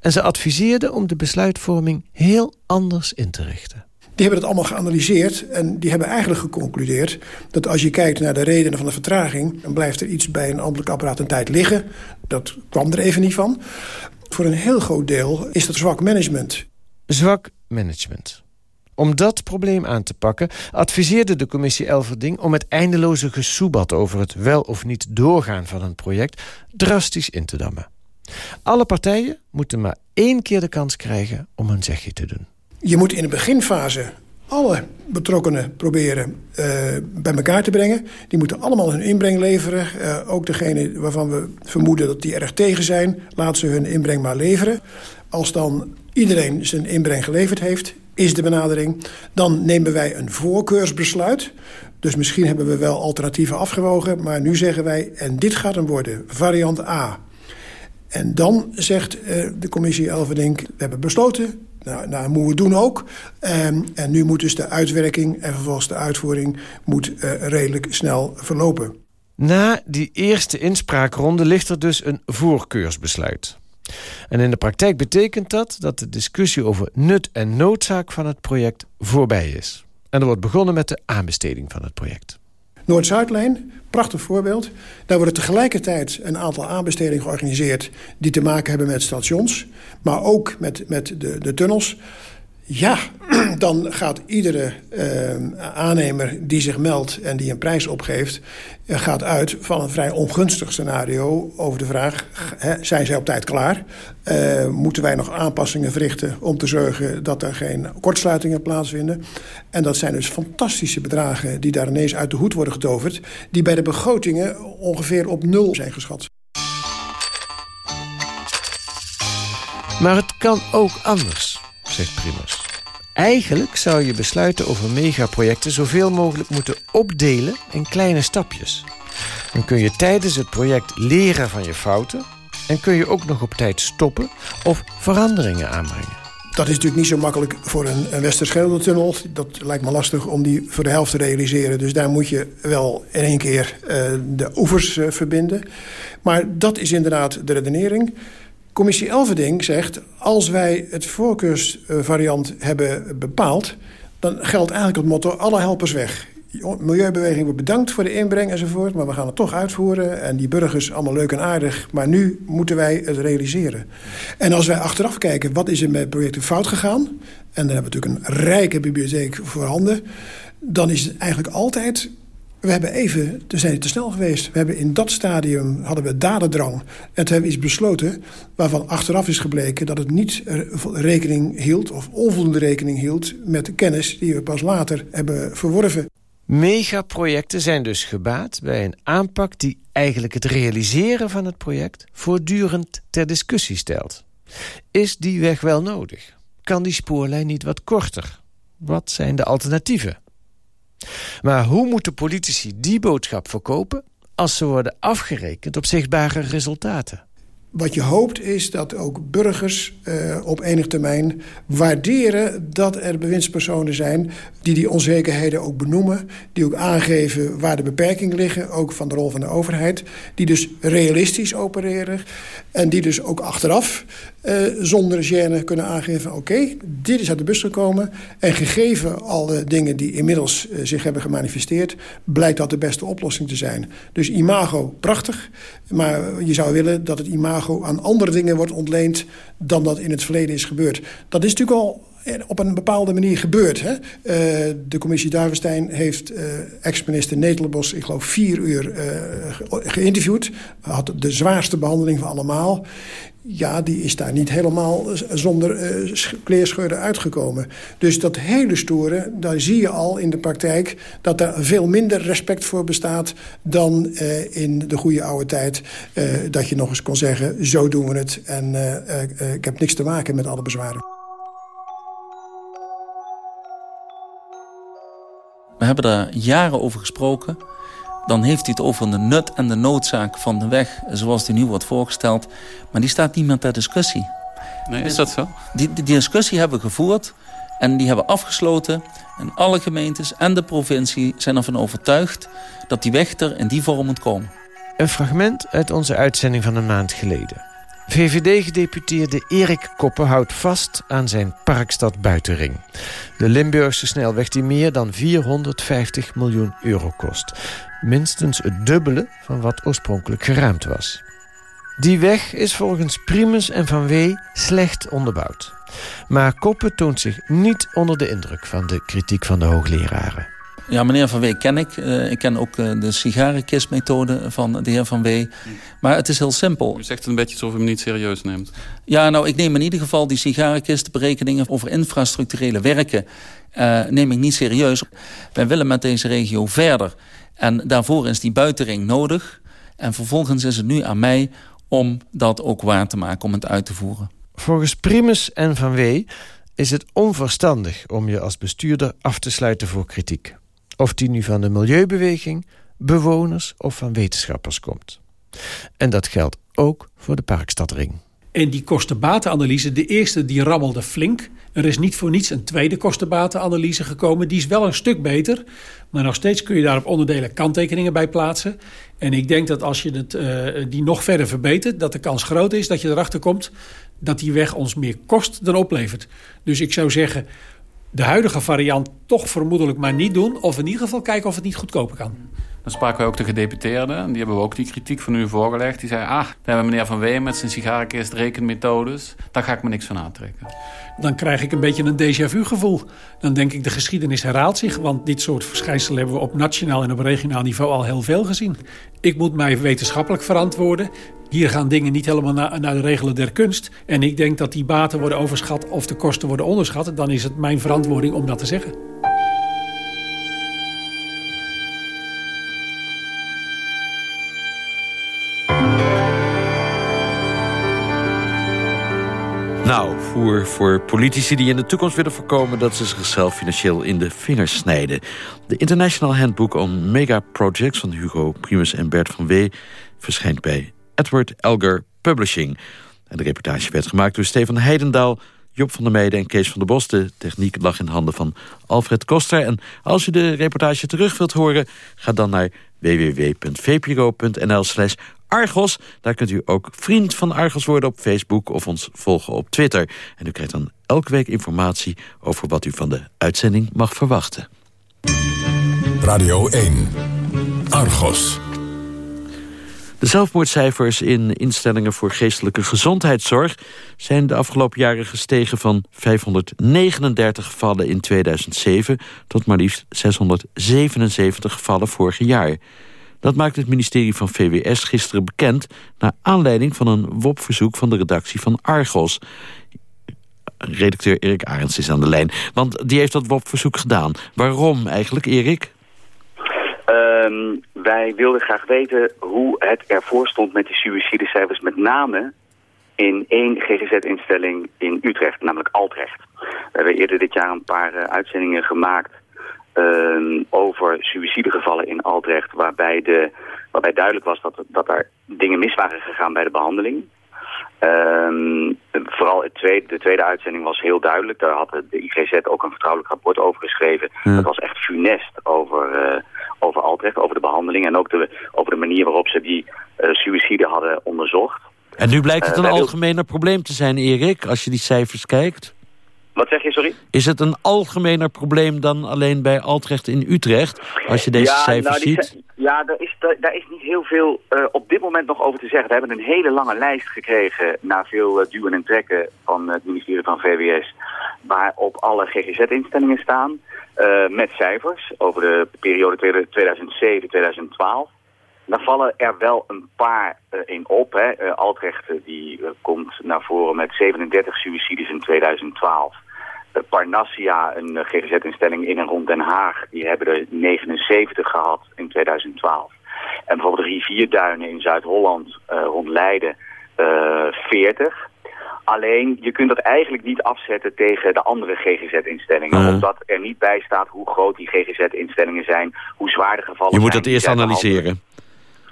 En ze adviseerde om de besluitvorming heel anders in te richten. Die hebben dat allemaal geanalyseerd en die hebben eigenlijk geconcludeerd... dat als je kijkt naar de redenen van de vertraging... dan blijft er iets bij een ambtelijk apparaat een tijd liggen. Dat kwam er even niet van. Voor een heel groot deel is dat zwak management. Zwak management. Om dat probleem aan te pakken adviseerde de commissie Elverding... om het eindeloze gesoebat over het wel of niet doorgaan van een project... drastisch in te dammen. Alle partijen moeten maar één keer de kans krijgen om een zegje te doen. Je moet in de beginfase alle betrokkenen proberen uh, bij elkaar te brengen. Die moeten allemaal hun inbreng leveren. Uh, ook degene waarvan we vermoeden dat die erg tegen zijn... laat ze hun inbreng maar leveren. Als dan iedereen zijn inbreng geleverd heeft, is de benadering... dan nemen wij een voorkeursbesluit. Dus misschien hebben we wel alternatieven afgewogen... maar nu zeggen wij, en dit gaat hem worden, variant A... En dan zegt uh, de commissie Elverdink, we hebben besloten, nou, nou moeten we doen ook. Um, en nu moet dus de uitwerking en vervolgens de uitvoering moet uh, redelijk snel verlopen. Na die eerste inspraakronde ligt er dus een voorkeursbesluit. En in de praktijk betekent dat dat de discussie over nut en noodzaak van het project voorbij is. En er wordt begonnen met de aanbesteding van het project. Noord-Zuidlijn, prachtig voorbeeld. Daar worden tegelijkertijd een aantal aanbestedingen georganiseerd... die te maken hebben met stations, maar ook met, met de, de tunnels. Ja, (clears throat) dan gaat iedere uh, aannemer die zich meldt en die een prijs opgeeft... Uh, gaat uit van een vrij ongunstig scenario over de vraag... Hè, zijn zij op tijd klaar? Uh, moeten wij nog aanpassingen verrichten om te zorgen dat er geen kortsluitingen plaatsvinden? En dat zijn dus fantastische bedragen die daar ineens uit de hoed worden getoverd... die bij de begrotingen ongeveer op nul zijn geschat. Maar het kan ook anders, zegt Primus. Eigenlijk zou je besluiten over megaprojecten zoveel mogelijk moeten opdelen in kleine stapjes. Dan kun je tijdens het project leren van je fouten... en kun je ook nog op tijd stoppen of veranderingen aanbrengen. Dat is natuurlijk niet zo makkelijk voor een, een Westerschelde-tunnel. Dat lijkt me lastig om die voor de helft te realiseren. Dus daar moet je wel in één keer uh, de oevers uh, verbinden. Maar dat is inderdaad de redenering. Commissie Elverding zegt... als wij het voorkeursvariant hebben bepaald... dan geldt eigenlijk het motto alle helpers weg. Milieubeweging wordt bedankt voor de inbreng enzovoort... maar we gaan het toch uitvoeren. En die burgers, allemaal leuk en aardig. Maar nu moeten wij het realiseren. En als wij achteraf kijken, wat is er met projecten fout gegaan... en daar hebben we natuurlijk een rijke bibliotheek voorhanden... dan is het eigenlijk altijd we hebben even, te zijn te snel geweest. We hebben in dat stadium hadden we dadendrang. En toen hebben we iets besloten waarvan achteraf is gebleken... dat het niet rekening hield, of onvoldoende rekening hield... met de kennis die we pas later hebben verworven. Megaprojecten zijn dus gebaat bij een aanpak... die eigenlijk het realiseren van het project... voortdurend ter discussie stelt. Is die weg wel nodig? Kan die spoorlijn niet wat korter? Wat zijn de alternatieven? Maar hoe moeten politici die boodschap verkopen... als ze worden afgerekend op zichtbare resultaten? Wat je hoopt is dat ook burgers uh, op enig termijn waarderen... dat er bewindspersonen zijn die die onzekerheden ook benoemen... die ook aangeven waar de beperkingen liggen, ook van de rol van de overheid... die dus realistisch opereren en die dus ook achteraf uh, zonder gêne kunnen aangeven... oké, dit is uit de bus gekomen en gegeven alle dingen die inmiddels uh, zich hebben gemanifesteerd... blijkt dat de beste oplossing te zijn. Dus imago, prachtig, maar je zou willen dat het imago aan andere dingen wordt ontleend... dan dat in het verleden is gebeurd. Dat is natuurlijk al op een bepaalde manier gebeurd. Hè? Uh, de commissie Duivenstein heeft uh, ex-minister Netelenbos... ik geloof vier uur uh, geïnterviewd. Had de zwaarste behandeling van allemaal. Ja, die is daar niet helemaal zonder kleerscheuren uitgekomen. Dus dat hele stoere, daar zie je al in de praktijk... dat daar veel minder respect voor bestaat... dan in de goede oude tijd. dat je nog eens kon zeggen, zo doen we het. En ik heb niks te maken met alle bezwaren. hebben daar jaren over gesproken. Dan heeft hij het over de nut en de noodzaak van de weg zoals die nu wordt voorgesteld. Maar die staat niet meer ter discussie. Nee, is dat zo? Die, die discussie hebben we gevoerd en die hebben we afgesloten. En alle gemeentes en de provincie zijn ervan overtuigd dat die weg er in die vorm moet komen. Een fragment uit onze uitzending van een maand geleden. VVD-gedeputeerde Erik Koppen houdt vast aan zijn Parkstad Buitenring. De Limburgse snelweg die meer dan 450 miljoen euro kost. Minstens het dubbele van wat oorspronkelijk geraamd was. Die weg is volgens Primus en Van Wee slecht onderbouwd. Maar Koppen toont zich niet onder de indruk van de kritiek van de hoogleraren. Ja, meneer Van Wee ken ik. Uh, ik ken ook uh, de sigarenkistmethode van de heer Van Wee. Maar het is heel simpel. U zegt het een beetje alsof u hem niet serieus neemt. Ja, nou, ik neem in ieder geval die sigarenkistberekeningen over infrastructurele werken... Uh, neem ik niet serieus. Wij willen met deze regio verder. En daarvoor is die buitenring nodig. En vervolgens is het nu aan mij om dat ook waar te maken, om het uit te voeren. Volgens Primus en Van Wee is het onverstandig om je als bestuurder af te sluiten voor kritiek. Of die nu van de milieubeweging, bewoners of van wetenschappers komt. En dat geldt ook voor de Parkstadring. En die kostenbatenanalyse, de eerste, die rammelde flink. Er is niet voor niets een tweede kostenbatenanalyse gekomen. Die is wel een stuk beter. Maar nog steeds kun je daar op onderdelen kanttekeningen bij plaatsen. En ik denk dat als je het, uh, die nog verder verbetert... dat de kans groot is dat je erachter komt... dat die weg ons meer kost dan oplevert. Dus ik zou zeggen, de huidige variant toch vermoedelijk maar niet doen... of in ieder geval kijken of het niet goedkoper kan. Dan spraken we ook de gedeputeerden. Die hebben we ook die kritiek van u voorgelegd. Die zei, ah, daar hebben meneer Van Wee met zijn sigarenkist rekenmethodes. Daar ga ik me niks van aantrekken. Dan krijg ik een beetje een déjà vu gevoel. Dan denk ik, de geschiedenis herhaalt zich. Want dit soort verschijnselen hebben we op nationaal en op regionaal niveau al heel veel gezien. Ik moet mij wetenschappelijk verantwoorden. Hier gaan dingen niet helemaal naar de regelen der kunst. En ik denk dat die baten worden overschat of de kosten worden onderschat. Dan is het mijn verantwoording om dat te zeggen. Voer voor politici die in de toekomst willen voorkomen... dat ze zichzelf financieel in de vingers snijden. De International Handbook on Mega Projects van Hugo Primus en Bert van Wee... verschijnt bij Edward Elgar Publishing. En de reportage werd gemaakt door Stefan Heidendaal... Job van der Meijden en Kees van der Bos. De techniek lag in handen van Alfred Koster. En als u de reportage terug wilt horen... ga dan naar www.vpro.nl slash Argos. Daar kunt u ook vriend van Argos worden op Facebook of ons volgen op Twitter. En u krijgt dan elke week informatie over wat u van de uitzending mag verwachten. Radio 1. Argos. De zelfmoordcijfers in instellingen voor geestelijke gezondheidszorg... zijn de afgelopen jaren gestegen van 539 gevallen in 2007... tot maar liefst 677 gevallen vorig jaar. Dat maakt het ministerie van VWS gisteren bekend... naar aanleiding van een WOP-verzoek van de redactie van Argos. Redacteur Erik Arends is aan de lijn. Want die heeft dat WOP-verzoek gedaan. Waarom eigenlijk, Erik? Uh, wij wilden graag weten hoe het ervoor stond met die suïcidecijfers... met name in één GGZ-instelling in Utrecht, namelijk Altrecht. We hebben eerder dit jaar een paar uh, uitzendingen gemaakt uh, over suïcidegevallen in Altrecht... waarbij, de, waarbij duidelijk was dat, dat er dingen mis waren gegaan bij de behandeling. Um, vooral het tweede, de tweede uitzending was heel duidelijk. Daar had de IGZ ook een vertrouwelijk rapport over geschreven. Dat was echt funest over, uh, over de behandeling... en ook de, over de manier waarop ze die uh, suïcide hadden onderzocht. En nu blijkt het een algemener probleem te zijn, Erik, als je die cijfers kijkt? Wat zeg je, sorry? Is het een algemener probleem dan alleen bij Altrecht in Utrecht, als je deze ja, cijfers nou, die, ziet? Ja, daar is, daar, daar, is niet heel veel uh, op dit moment nog over te zeggen. We hebben een hele lange lijst gekregen na veel uh, duwen en trekken van het ministerie van VWS, waarop alle GGZ-instellingen staan, uh, met cijfers over de periode 2007-2012. Daar vallen er wel een paar uh, in op. Hè. Uh, Altrecht die komt naar voren met 37 suicides in 2012. Parnassia, een GGZ-instelling in en rond Den Haag, die hebben er 79 gehad in 2012. En bijvoorbeeld Rivierduinen in Zuid-Holland rond Leiden 40. Alleen, je kunt dat eigenlijk niet afzetten tegen de andere GGZ-instellingen. Uh. Omdat er niet bij staat hoe groot die GGZ-instellingen zijn, hoe zwaar de gevallen Je moet zijn. dat eerst analyseren.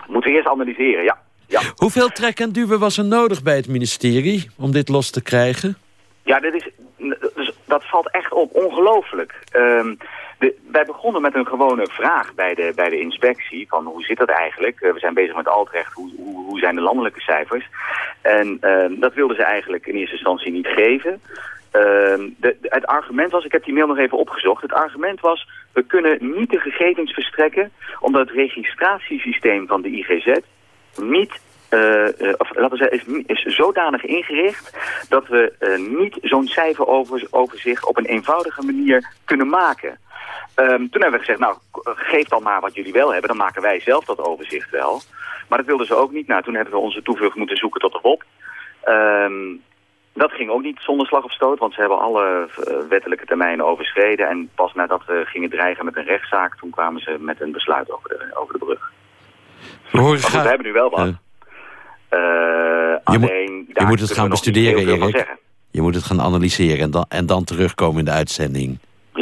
Moeten we eerst analyseren, ja. ja. Hoeveel trek en duwen was er nodig bij het ministerie om dit los te krijgen? Ja, dat, is, dus dat valt echt op. Ongelooflijk. Ehm, wij begonnen met een gewone vraag bij de, bij de inspectie. Van hoe zit dat eigenlijk? Eh, we zijn bezig met Altrecht. Hoe, hoe, hoe zijn de landelijke cijfers? En ehm, dat wilden ze eigenlijk in eerste instantie niet geven. Ehm, de, het argument was, ik heb die mail nog even opgezocht. Het argument was, we kunnen niet de gegevens verstrekken... omdat het registratiesysteem van de IGZ niet eh, eh, of laten we zeggen, is, zodanig ingericht dat we niet zo'n cijferoverzicht op een eenvoudige manier kunnen maken. Ehm, toen hebben we gezegd, nou, geef dan maar wat jullie wel hebben, dan maken wij zelf dat overzicht wel. Maar dat wilden ze ook niet. Nou, toen hebben we onze toevlucht moeten zoeken tot de WOP. Ehm, dat ging ook niet zonder slag of stoot, want ze hebben alle eh, wettelijke termijnen overschreden. En pas nadat we gingen dreigen met een rechtszaak, toen kwamen ze met een besluit over de, over de brug. We, goed, hebben nu wel wat. Eh, Je moet- alleen, Je moet het gaan bestuderen, Erik. Je moet het gaan analyseren en dan, en dan terugkomen in de uitzending.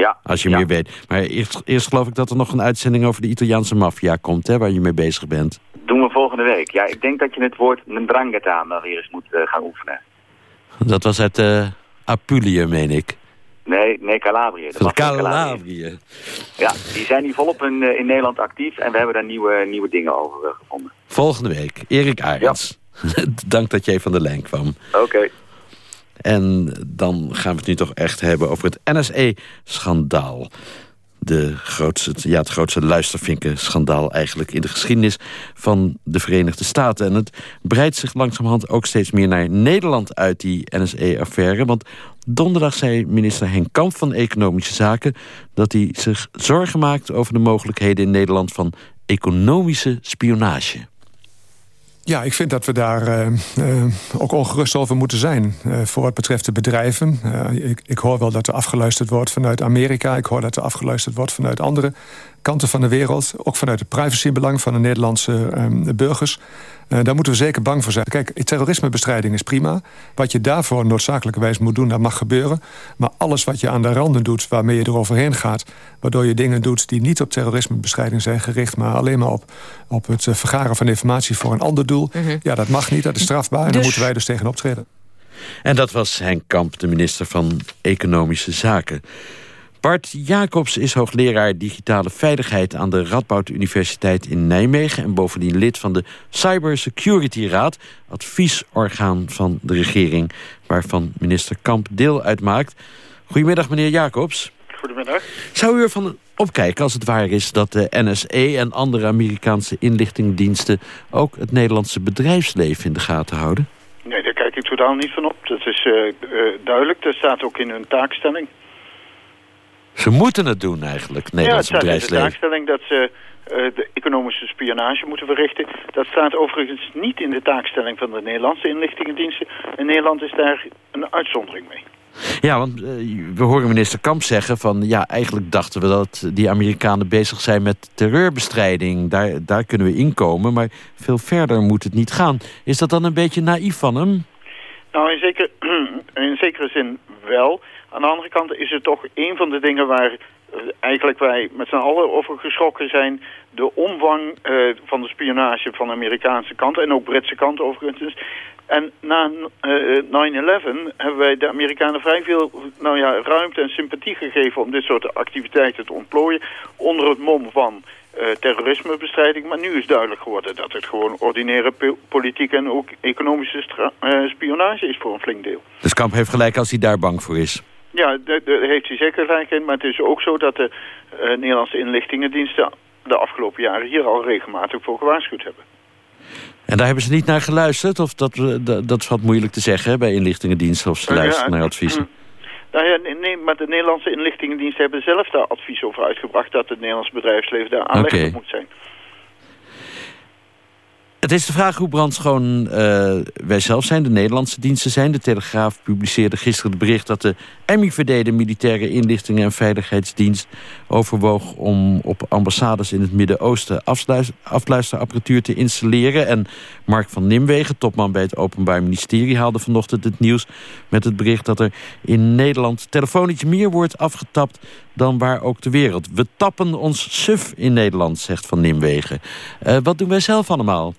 Ja. Als je ja. meer weet. Maar eerst, eerst geloof ik dat er nog een uitzending over de Italiaanse maffia komt, hè, waar je mee bezig bent. Doen we volgende week. Ja, ik denk dat je het woord Ndrangheta nog weer eens moet eh, gaan oefenen. Dat was uit eh Apulië, meen ik. Nee, nee, Calabrië. Dat Calabrië. Ja, die zijn hier volop in, eh, in Nederland actief en we hebben daar nieuwe, nieuwe dingen over gevonden. Volgende week, Erik Arends. (laughs) Dank dat jij van de lijn kwam. Oké. En dan gaan we het nu toch echt hebben over het NSE-schandaal. De grootste, ja, het grootste luistervinken-schandaal eigenlijk in de geschiedenis van de Verenigde Staten. En het breidt zich langzamerhand ook steeds meer naar Nederland uit, die NSE-affaire. Want donderdag zei minister Henk Kamp van Economische Zaken... dat hij zich zorgen maakt over de mogelijkheden in Nederland van economische spionage. Ja, ik vind dat we daar eh, eh, ook ongerust over moeten zijn. eh, voor wat betreft de bedrijven. Ik, ik hoor wel dat er afgeluisterd wordt vanuit Amerika. Ik hoor dat er afgeluisterd wordt vanuit andere kanten van de wereld. Ook vanuit het privacybelang van de Nederlandse eh, burgers. Eh, daar moeten we zeker bang voor zijn. Kijk, terrorismebestrijding is prima. Wat je daarvoor noodzakelijkerwijs moet doen, dat mag gebeuren. Maar alles wat je aan de randen doet, waarmee je eroverheen gaat... waardoor je dingen doet die niet op terrorismebestrijding zijn gericht... maar alleen maar op, op het eh, vergaren van informatie voor een ander doel... Mhm. ja, dat mag niet, dat is strafbaar. En Dus- daar moeten wij dus tegen optreden. En dat was Henk Kamp, de minister van Economische Zaken. Bart Jacobs is hoogleraar digitale veiligheid... aan de Radboud Universiteit in Nijmegen... en bovendien lid van de Cybersecurity Raad... adviesorgaan van de regering... waarvan minister Kamp deel uitmaakt. Goedemiddag, meneer Jacobs. Goedemiddag. Zou u ervan opkijken als het waar is dat de NSE en andere Amerikaanse inlichtingendiensten... ook het Nederlandse bedrijfsleven in de gaten houden? Nee, daar kijk ik totaal niet van op. Dat is eh, eh, duidelijk. Dat staat ook in hun taakstelling. Ze moeten het doen eigenlijk, ja, Nederlandse staat in de bedrijfsleven. taakstelling dat ze eh, de economische spionage moeten verrichten. Dat staat overigens niet in de taakstelling van de Nederlandse inlichtingendiensten. En Nederland is daar een uitzondering mee. Ja, want eh, we horen minister Kamp zeggen van... ja, eigenlijk dachten we dat die Amerikanen bezig zijn met terreurbestrijding. Daar, daar kunnen we inkomen, maar veel verder moet het niet gaan. Is dat dan een beetje naïef van hem? Nou, in, zeker, (clears throat) in zekere zin wel. Aan de andere kant is het toch een van de dingen waar eh, eigenlijk wij met z'n allen over geschrokken zijn. De omvang eh, van de spionage van de Amerikaanse kant en ook Britse kant overigens. En na eh, 9-11 hebben wij de Amerikanen vrij veel nou ja, ruimte en sympathie gegeven om dit soort activiteiten te ontplooien. Onder het mom van eh, terrorismebestrijding. Maar nu is duidelijk geworden dat het gewoon ordinaire po- politieke en ook economische eh, spionage is voor een flink deel. Dus Kamp heeft gelijk als hij daar bang voor is. Ja, daar heeft hij zeker gelijk in. Maar het is ook zo dat de eh, Nederlandse inlichtingendiensten de afgelopen jaren hier al regelmatig voor gewaarschuwd hebben. En daar hebben ze niet naar geluisterd? Of dat, we- dat, dat is wat moeilijk te zeggen hè, bij inlichtingendiensten... of ze luisteren ja. naar adviezen. Nou ja, nee, maar de Nederlandse inlichtingendiensten hebben zelf daar advies over uitgebracht... dat het Nederlands bedrijfsleven daar aanleg op moet zijn. Het is de vraag hoe brandschoon uh, wij zelf zijn, de Nederlandse diensten zijn. De Telegraaf publiceerde gisteren het bericht dat de MIVD... de Militaire Inlichtingen en Veiligheidsdienst overwoog... om op ambassades in het Midden-Oosten afluisterapparatuur te installeren. En Mark van Nimwegen, topman bij het Openbaar Ministerie... haalde vanochtend het nieuws met het bericht dat er in Nederland... telefonisch meer wordt afgetapt dan waar ook de wereld. We tappen ons suf in Nederland, zegt Van Nimwegen. Uh, wat doen wij zelf allemaal?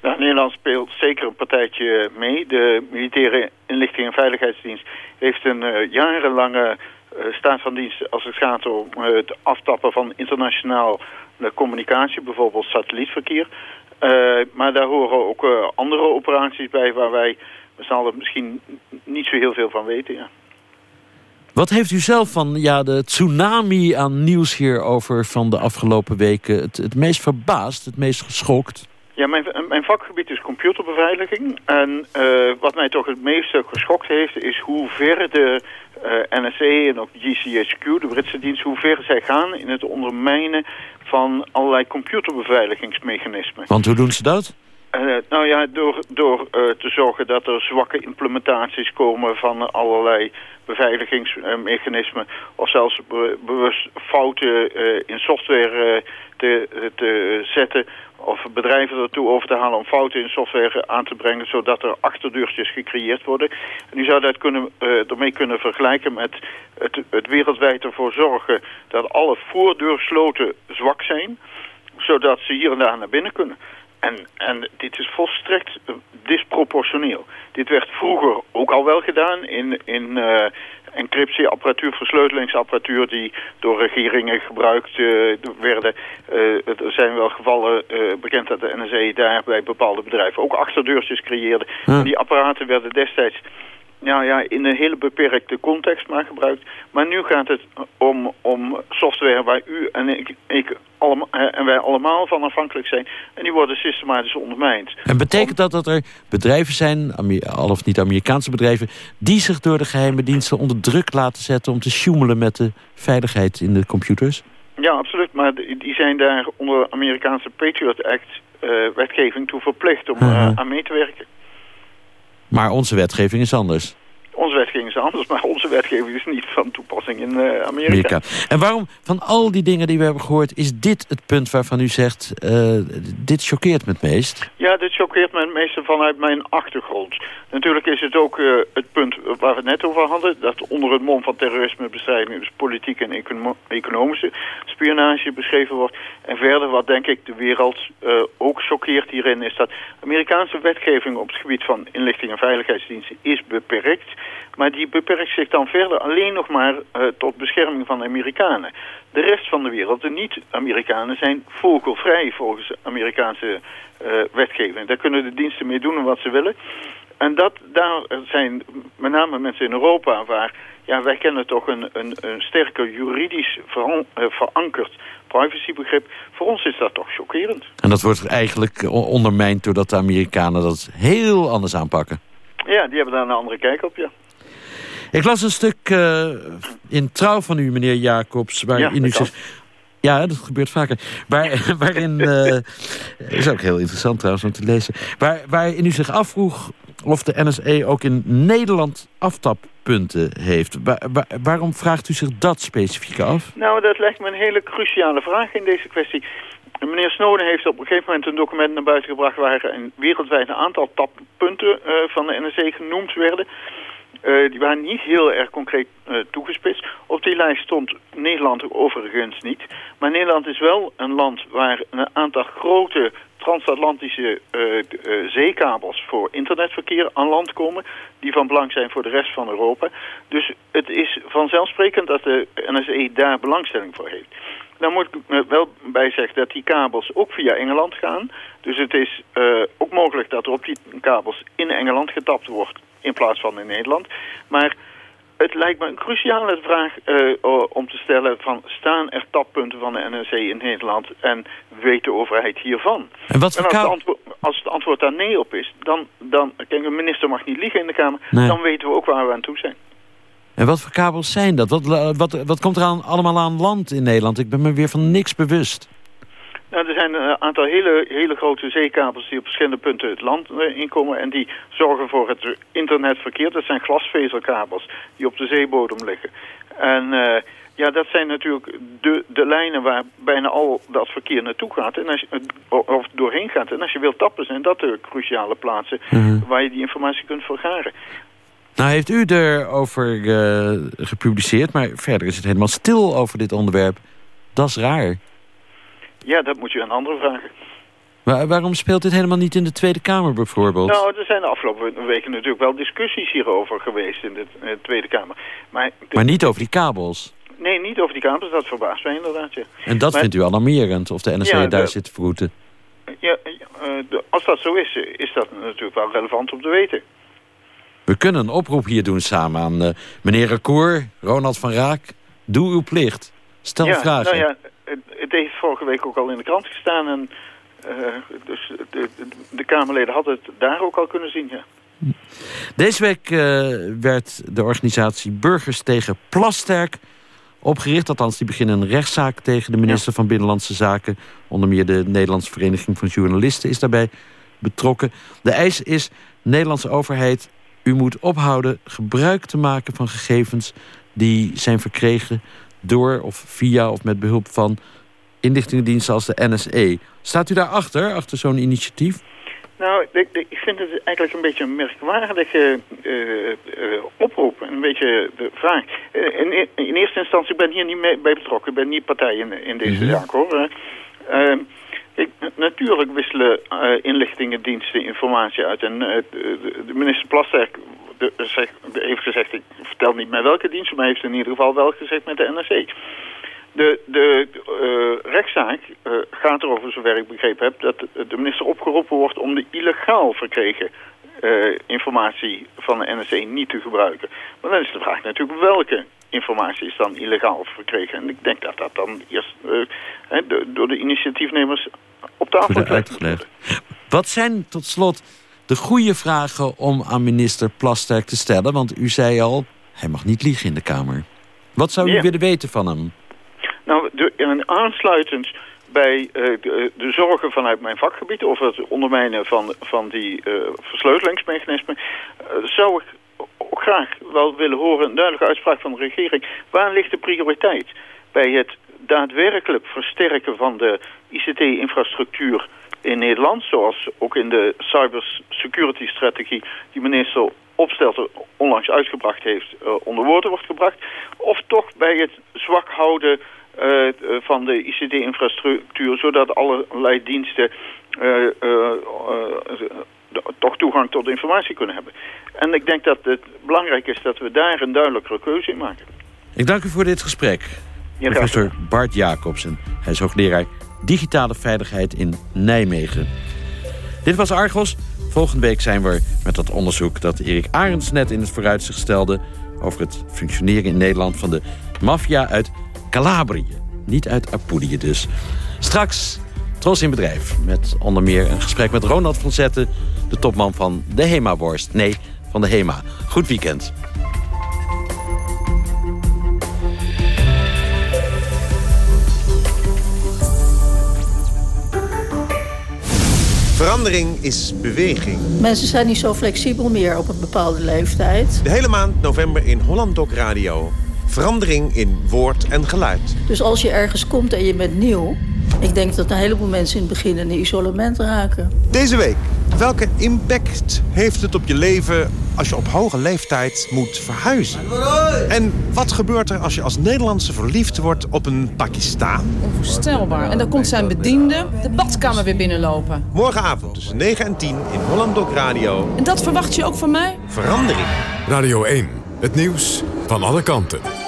Nederland speelt zeker een partijtje mee. De militaire inlichting en veiligheidsdienst heeft een uh, jarenlange uh, staat van dienst als het gaat om uh, het aftappen van internationaal communicatie, bijvoorbeeld satellietverkeer. maar daar horen ook andere operaties bij waar wij zullen misschien niet zo heel veel van weten. Ja. Wat heeft u zelf van ja, de tsunami aan nieuws hierover van de afgelopen weken het, het meest verbaasd, het meest geschokt? Ja, mijn, mijn vakgebied is computerbeveiliging. En uh, wat mij toch het meest geschokt heeft... is hoe ver de uh, NSA en ook GCHQ, de Britse dienst... hoe ver zij gaan in het ondermijnen van allerlei computerbeveiligingsmechanismen. Want hoe doen ze dat? Uh, nou ja, door, door uh, te zorgen dat er zwakke implementaties komen van allerlei beveiligingsmechanismen. Of zelfs be bewust fouten uh, in software te, te zetten. Of bedrijven ertoe over te halen om fouten in software aan te brengen. Zodat er achterdeurtjes gecreëerd worden. En u zou dat kunnen, ermee kunnen vergelijken met het, het wereldwijd ervoor zorgen dat alle voordeursloten zwak zijn. Zodat ze hier en daar naar binnen kunnen. En, en dit is volstrekt disproportioneel. Dit werd vroeger ook al wel gedaan in, in uh, encryptieapparatuur, versleutelingsapparatuur die door regeringen gebruikt uh, werden. Uh, er zijn wel gevallen bekend dat de NSA daar bij bepaalde bedrijven ook achterdeurtjes creëerde. Die apparaten werden destijds nou ja, in een hele beperkte context maar gebruikt. Maar nu gaat het om, om software waar u en ik, ik allemaal, en wij allemaal van afhankelijk zijn. En die worden systematisch ondermijnd. En betekent dat dat er bedrijven zijn, al of niet Amerikaanse bedrijven... die zich door de geheime diensten onder druk laten zetten... om te sjoemelen met de veiligheid in de computers? Ja, absoluut. Maar die zijn daar onder Amerikaanse Patriot Act... Uh, wetgeving toe verplicht om uh, aan mee te werken. Maar onze wetgeving is anders. Onze wetgeving is anders, maar onze wetgeving is niet van toepassing in uh, Amerika. Amerika. En waarom, van al die dingen die we hebben gehoord... is dit het punt waarvan u zegt... Uh, dit choqueert me het meest? Ja, dit choqueert me het meeste vanuit mijn achtergrond. Natuurlijk is het ook uh, het punt waar we het net over hadden... dat onder het mom van terrorismebestrijding... dus politiek en econo economische spionage beschreven wordt. En verder, wat denk ik de wereld ook choqueert hierin... is dat Amerikaanse wetgeving op het gebied van inlichting en veiligheidsdiensten... is beperkt... Maar die beperkt zich dan verder alleen nog maar uh, tot bescherming van de Amerikanen. De rest van de wereld, de niet-Amerikanen, zijn vogelvrij volgens Amerikaanse uh, wetgeving. Daar kunnen de diensten mee doen wat ze willen. En dat, daar zijn met name mensen in Europa waar... Ja, wij kennen toch een, een, een sterker juridisch uh, verankerd privacybegrip. Voor ons is dat toch chockerend. En dat wordt eigenlijk ondermijnd doordat de Amerikanen dat heel anders aanpakken. Ja, die hebben daar een andere kijk op, ja. Ik las een stuk uh, in Trouw van u, meneer Jacobs, waarin ja, u zegt... Ja, dat gebeurt vaker. Waar, (laughs) waarin, uh, (laughs) is ook heel interessant trouwens om te lezen... Waar, waarin u zich afvroeg of de NSE ook in Nederland aftappunten heeft. Waar, waar, waarom vraagt u zich dat specifiek af? Nou, dat lijkt me een hele cruciale vraag in deze kwestie. Meneer Snowden heeft op een gegeven moment een document naar buiten gebracht... waar een wereldwijd een aantal tappunten uh, van de NSE genoemd werden... Uh, die waren niet heel erg concreet uh, toegespitst. Op die lijst stond Nederland overigens niet. Maar Nederland is wel een land waar een aantal grote transatlantische zeekabels voor internetverkeer aan land komen. Die van belang zijn voor de rest van Europa. Dus het is vanzelfsprekend dat de NSE daar belangstelling voor heeft. Dan moet ik wel bij zeggen dat die kabels ook via Engeland gaan. Dus het is ook mogelijk dat er op die kabels in Engeland getapt wordt in plaats van in Nederland. Maar het lijkt me een cruciale vraag uh, om te stellen van staan er tappunten van de NRC in Nederland en weet de overheid hiervan? En, wat en als, het antwoord, als, het antwoord daar nee op is, dan, dan kijk, een minister mag niet liegen in de Kamer, nee. dan weten we ook waar we aan toe zijn. En wat voor kabels zijn dat? Wat, wat, wat komt er aan, allemaal aan land in Nederland? Ik ben me weer van niks bewust. Nou, er zijn een aantal hele, hele grote zeekabels die op verschillende punten het land uh, inkomen. En die zorgen voor het internetverkeer. Dat zijn glasvezelkabels die op de zeebodem liggen. En uh, ja, dat zijn natuurlijk de, de lijnen waar bijna al dat verkeer naartoe gaat. En als je, of doorheen gaat. En als je wilt tappen zijn dat de cruciale plaatsen mm. waar je die informatie kunt vergaren. Nou heeft u erover uh, gepubliceerd, maar verder is het helemaal stil over dit onderwerp. Dat is raar. Ja, dat moet je aan anderen vragen. Maar waarom speelt dit helemaal niet in de Tweede Kamer bijvoorbeeld? Nou, er zijn de afgelopen weken natuurlijk wel discussies hierover geweest in de, in de Tweede Kamer. Maar, de... maar niet over die kabels? Nee, niet over die kabels. Dat verbaast mij inderdaad, ja. En dat maar... vindt u alarmerend, of de NSC ja, daar de... zit te verroeten? Ja, uh, de, als dat zo is, is dat natuurlijk wel relevant om te weten. We kunnen een oproep hier doen samen aan uh, meneer Recour, Ronald van Raak. Doe uw plicht. Stel ja, vragen. Nou ja, het, heeft vorige week ook al in de krant gestaan. En, uh, dus de, de, de, Kamerleden hadden het daar ook al kunnen zien, ja. Deze week uh, werd de organisatie Burgers tegen Plasterk opgericht. Althans, die beginnen een rechtszaak tegen de minister ja. van Binnenlandse Zaken. Onder meer de Nederlandse Vereniging van Journalisten is daarbij betrokken. De eis is, Nederlandse overheid, u moet ophouden gebruik te maken van gegevens die zijn verkregen door of via of met behulp van inlichtingendiensten als de NSE. Staat u daarachter, achter zo'n initiatief? Nou, ik, ik, vind het eigenlijk een beetje een merkwaardige uh, uh, oproep. Een beetje de vraag. Uh, in, in, eerste instantie ben ik hier niet mee, bij betrokken. Ik ben niet partij in, in deze Mhm. zaak, hoor. Ik, natuurlijk wisselen inlichtingendiensten informatie uit. En de, de, minister Plasterk de, heeft gezegd... ik vertel niet met welke dienst... maar heeft in ieder geval wel gezegd met de NRC. De, de uh, rechtszaak uh, gaat erover, zover ik begrepen heb... dat de minister opgeroepen wordt om de illegaal verkregen uh, informatie van de NSC niet te gebruiken. Maar dan is de vraag natuurlijk welke informatie is dan illegaal verkregen. En ik denk dat dat dan eerst he, de, door de initiatiefnemers op tafel wordt uitgelegd. Wat zijn tot slot de goede vragen om aan minister Plasterk te stellen? Want u zei al, hij mag niet liegen in de Kamer. Wat zou u willen weten van hem? Nou, de, en aansluitend bij uh, de, de, zorgen vanuit mijn vakgebied... of het ondermijnen van, van die uh, versleutelingsmechanismen... Uh, zou ik graag wel willen horen... een duidelijke uitspraak van de regering. Waar ligt de prioriteit? Bij het daadwerkelijk versterken van de ICT-infrastructuur in Nederland... zoals ook in de cybersecurity-strategie... die minister Opstelten onlangs uitgebracht heeft... onder woorden wordt gebracht... of toch bij het zwak houden... Uh, van de ICT-infrastructuur, zodat allerlei diensten uh, toch toegang tot informatie kunnen hebben. En ik denk dat het belangrijk is dat we daar een duidelijkere keuze in maken. Ik dank u voor dit gesprek. Ja, Professor Bart Jacobsen. Hij is hoogleraar digitale veiligheid in Nijmegen. Dit was Argos. Volgende week zijn we met dat onderzoek dat Erik Arends net in het vooruitzicht stelde... over het functioneren in Nederland van de maffia uit Calabrië. Niet uit Apulië dus. Straks Tros in Bedrijf. Met onder meer een gesprek met Ronald van Zetten... de topman van de Hema-worst. Nee, van de Hema. Goed weekend. Verandering is beweging. Mensen zijn niet zo flexibel meer op een bepaalde leeftijd. De hele maand november in Holland Doc Radio. Verandering in woord en geluid. Dus als je ergens komt en je bent nieuw... ik denk dat een heleboel mensen in het begin in isolement raken. Deze week, welke impact heeft het op je leven... als je op hoge leeftijd moet verhuizen? En wat gebeurt er als je als Nederlandse verliefd wordt op een Pakistaan? Onvoorstelbaar. En dan komt zijn bediende de badkamer weer binnenlopen. Morgenavond tussen 9 en 10 in Holland Doc Radio. En dat verwacht je ook van mij? Verandering. Radio 1, het nieuws van alle kanten.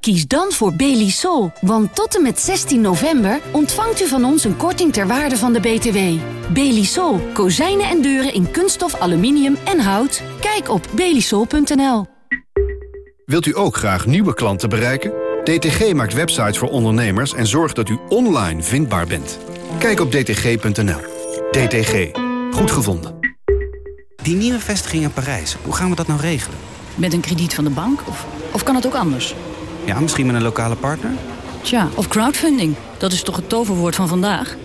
Kies dan voor Belisol, want tot en met 16 november ontvangt u van ons een korting ter waarde van de BTW. Belisol, kozijnen en deuren in kunststof, aluminium en hout. Kijk op belisol.nl. Wilt u ook graag nieuwe klanten bereiken? DTG maakt websites voor ondernemers en zorgt dat u online vindbaar bent. Kijk op dtg.nl. DTG. Goed gevonden. Die nieuwe vestiging in Parijs, hoe gaan we dat nou regelen? Met een krediet van de bank? Of, of kan het ook anders? Ja, misschien met een lokale partner? Tja, of crowdfunding. Dat is toch het toverwoord van vandaag?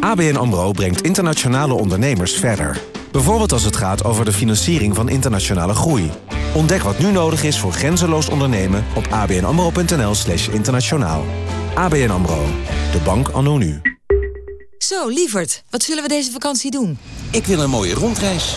ABN AMRO brengt internationale ondernemers verder. Bijvoorbeeld als het gaat over de financiering van internationale groei. Ontdek wat nu nodig is voor grenzeloos ondernemen op abnamro.nl slash internationaal. ABN AMRO, de bank anno nu. Zo, lieverd, wat zullen we deze vakantie doen? Ik wil een mooie rondreis.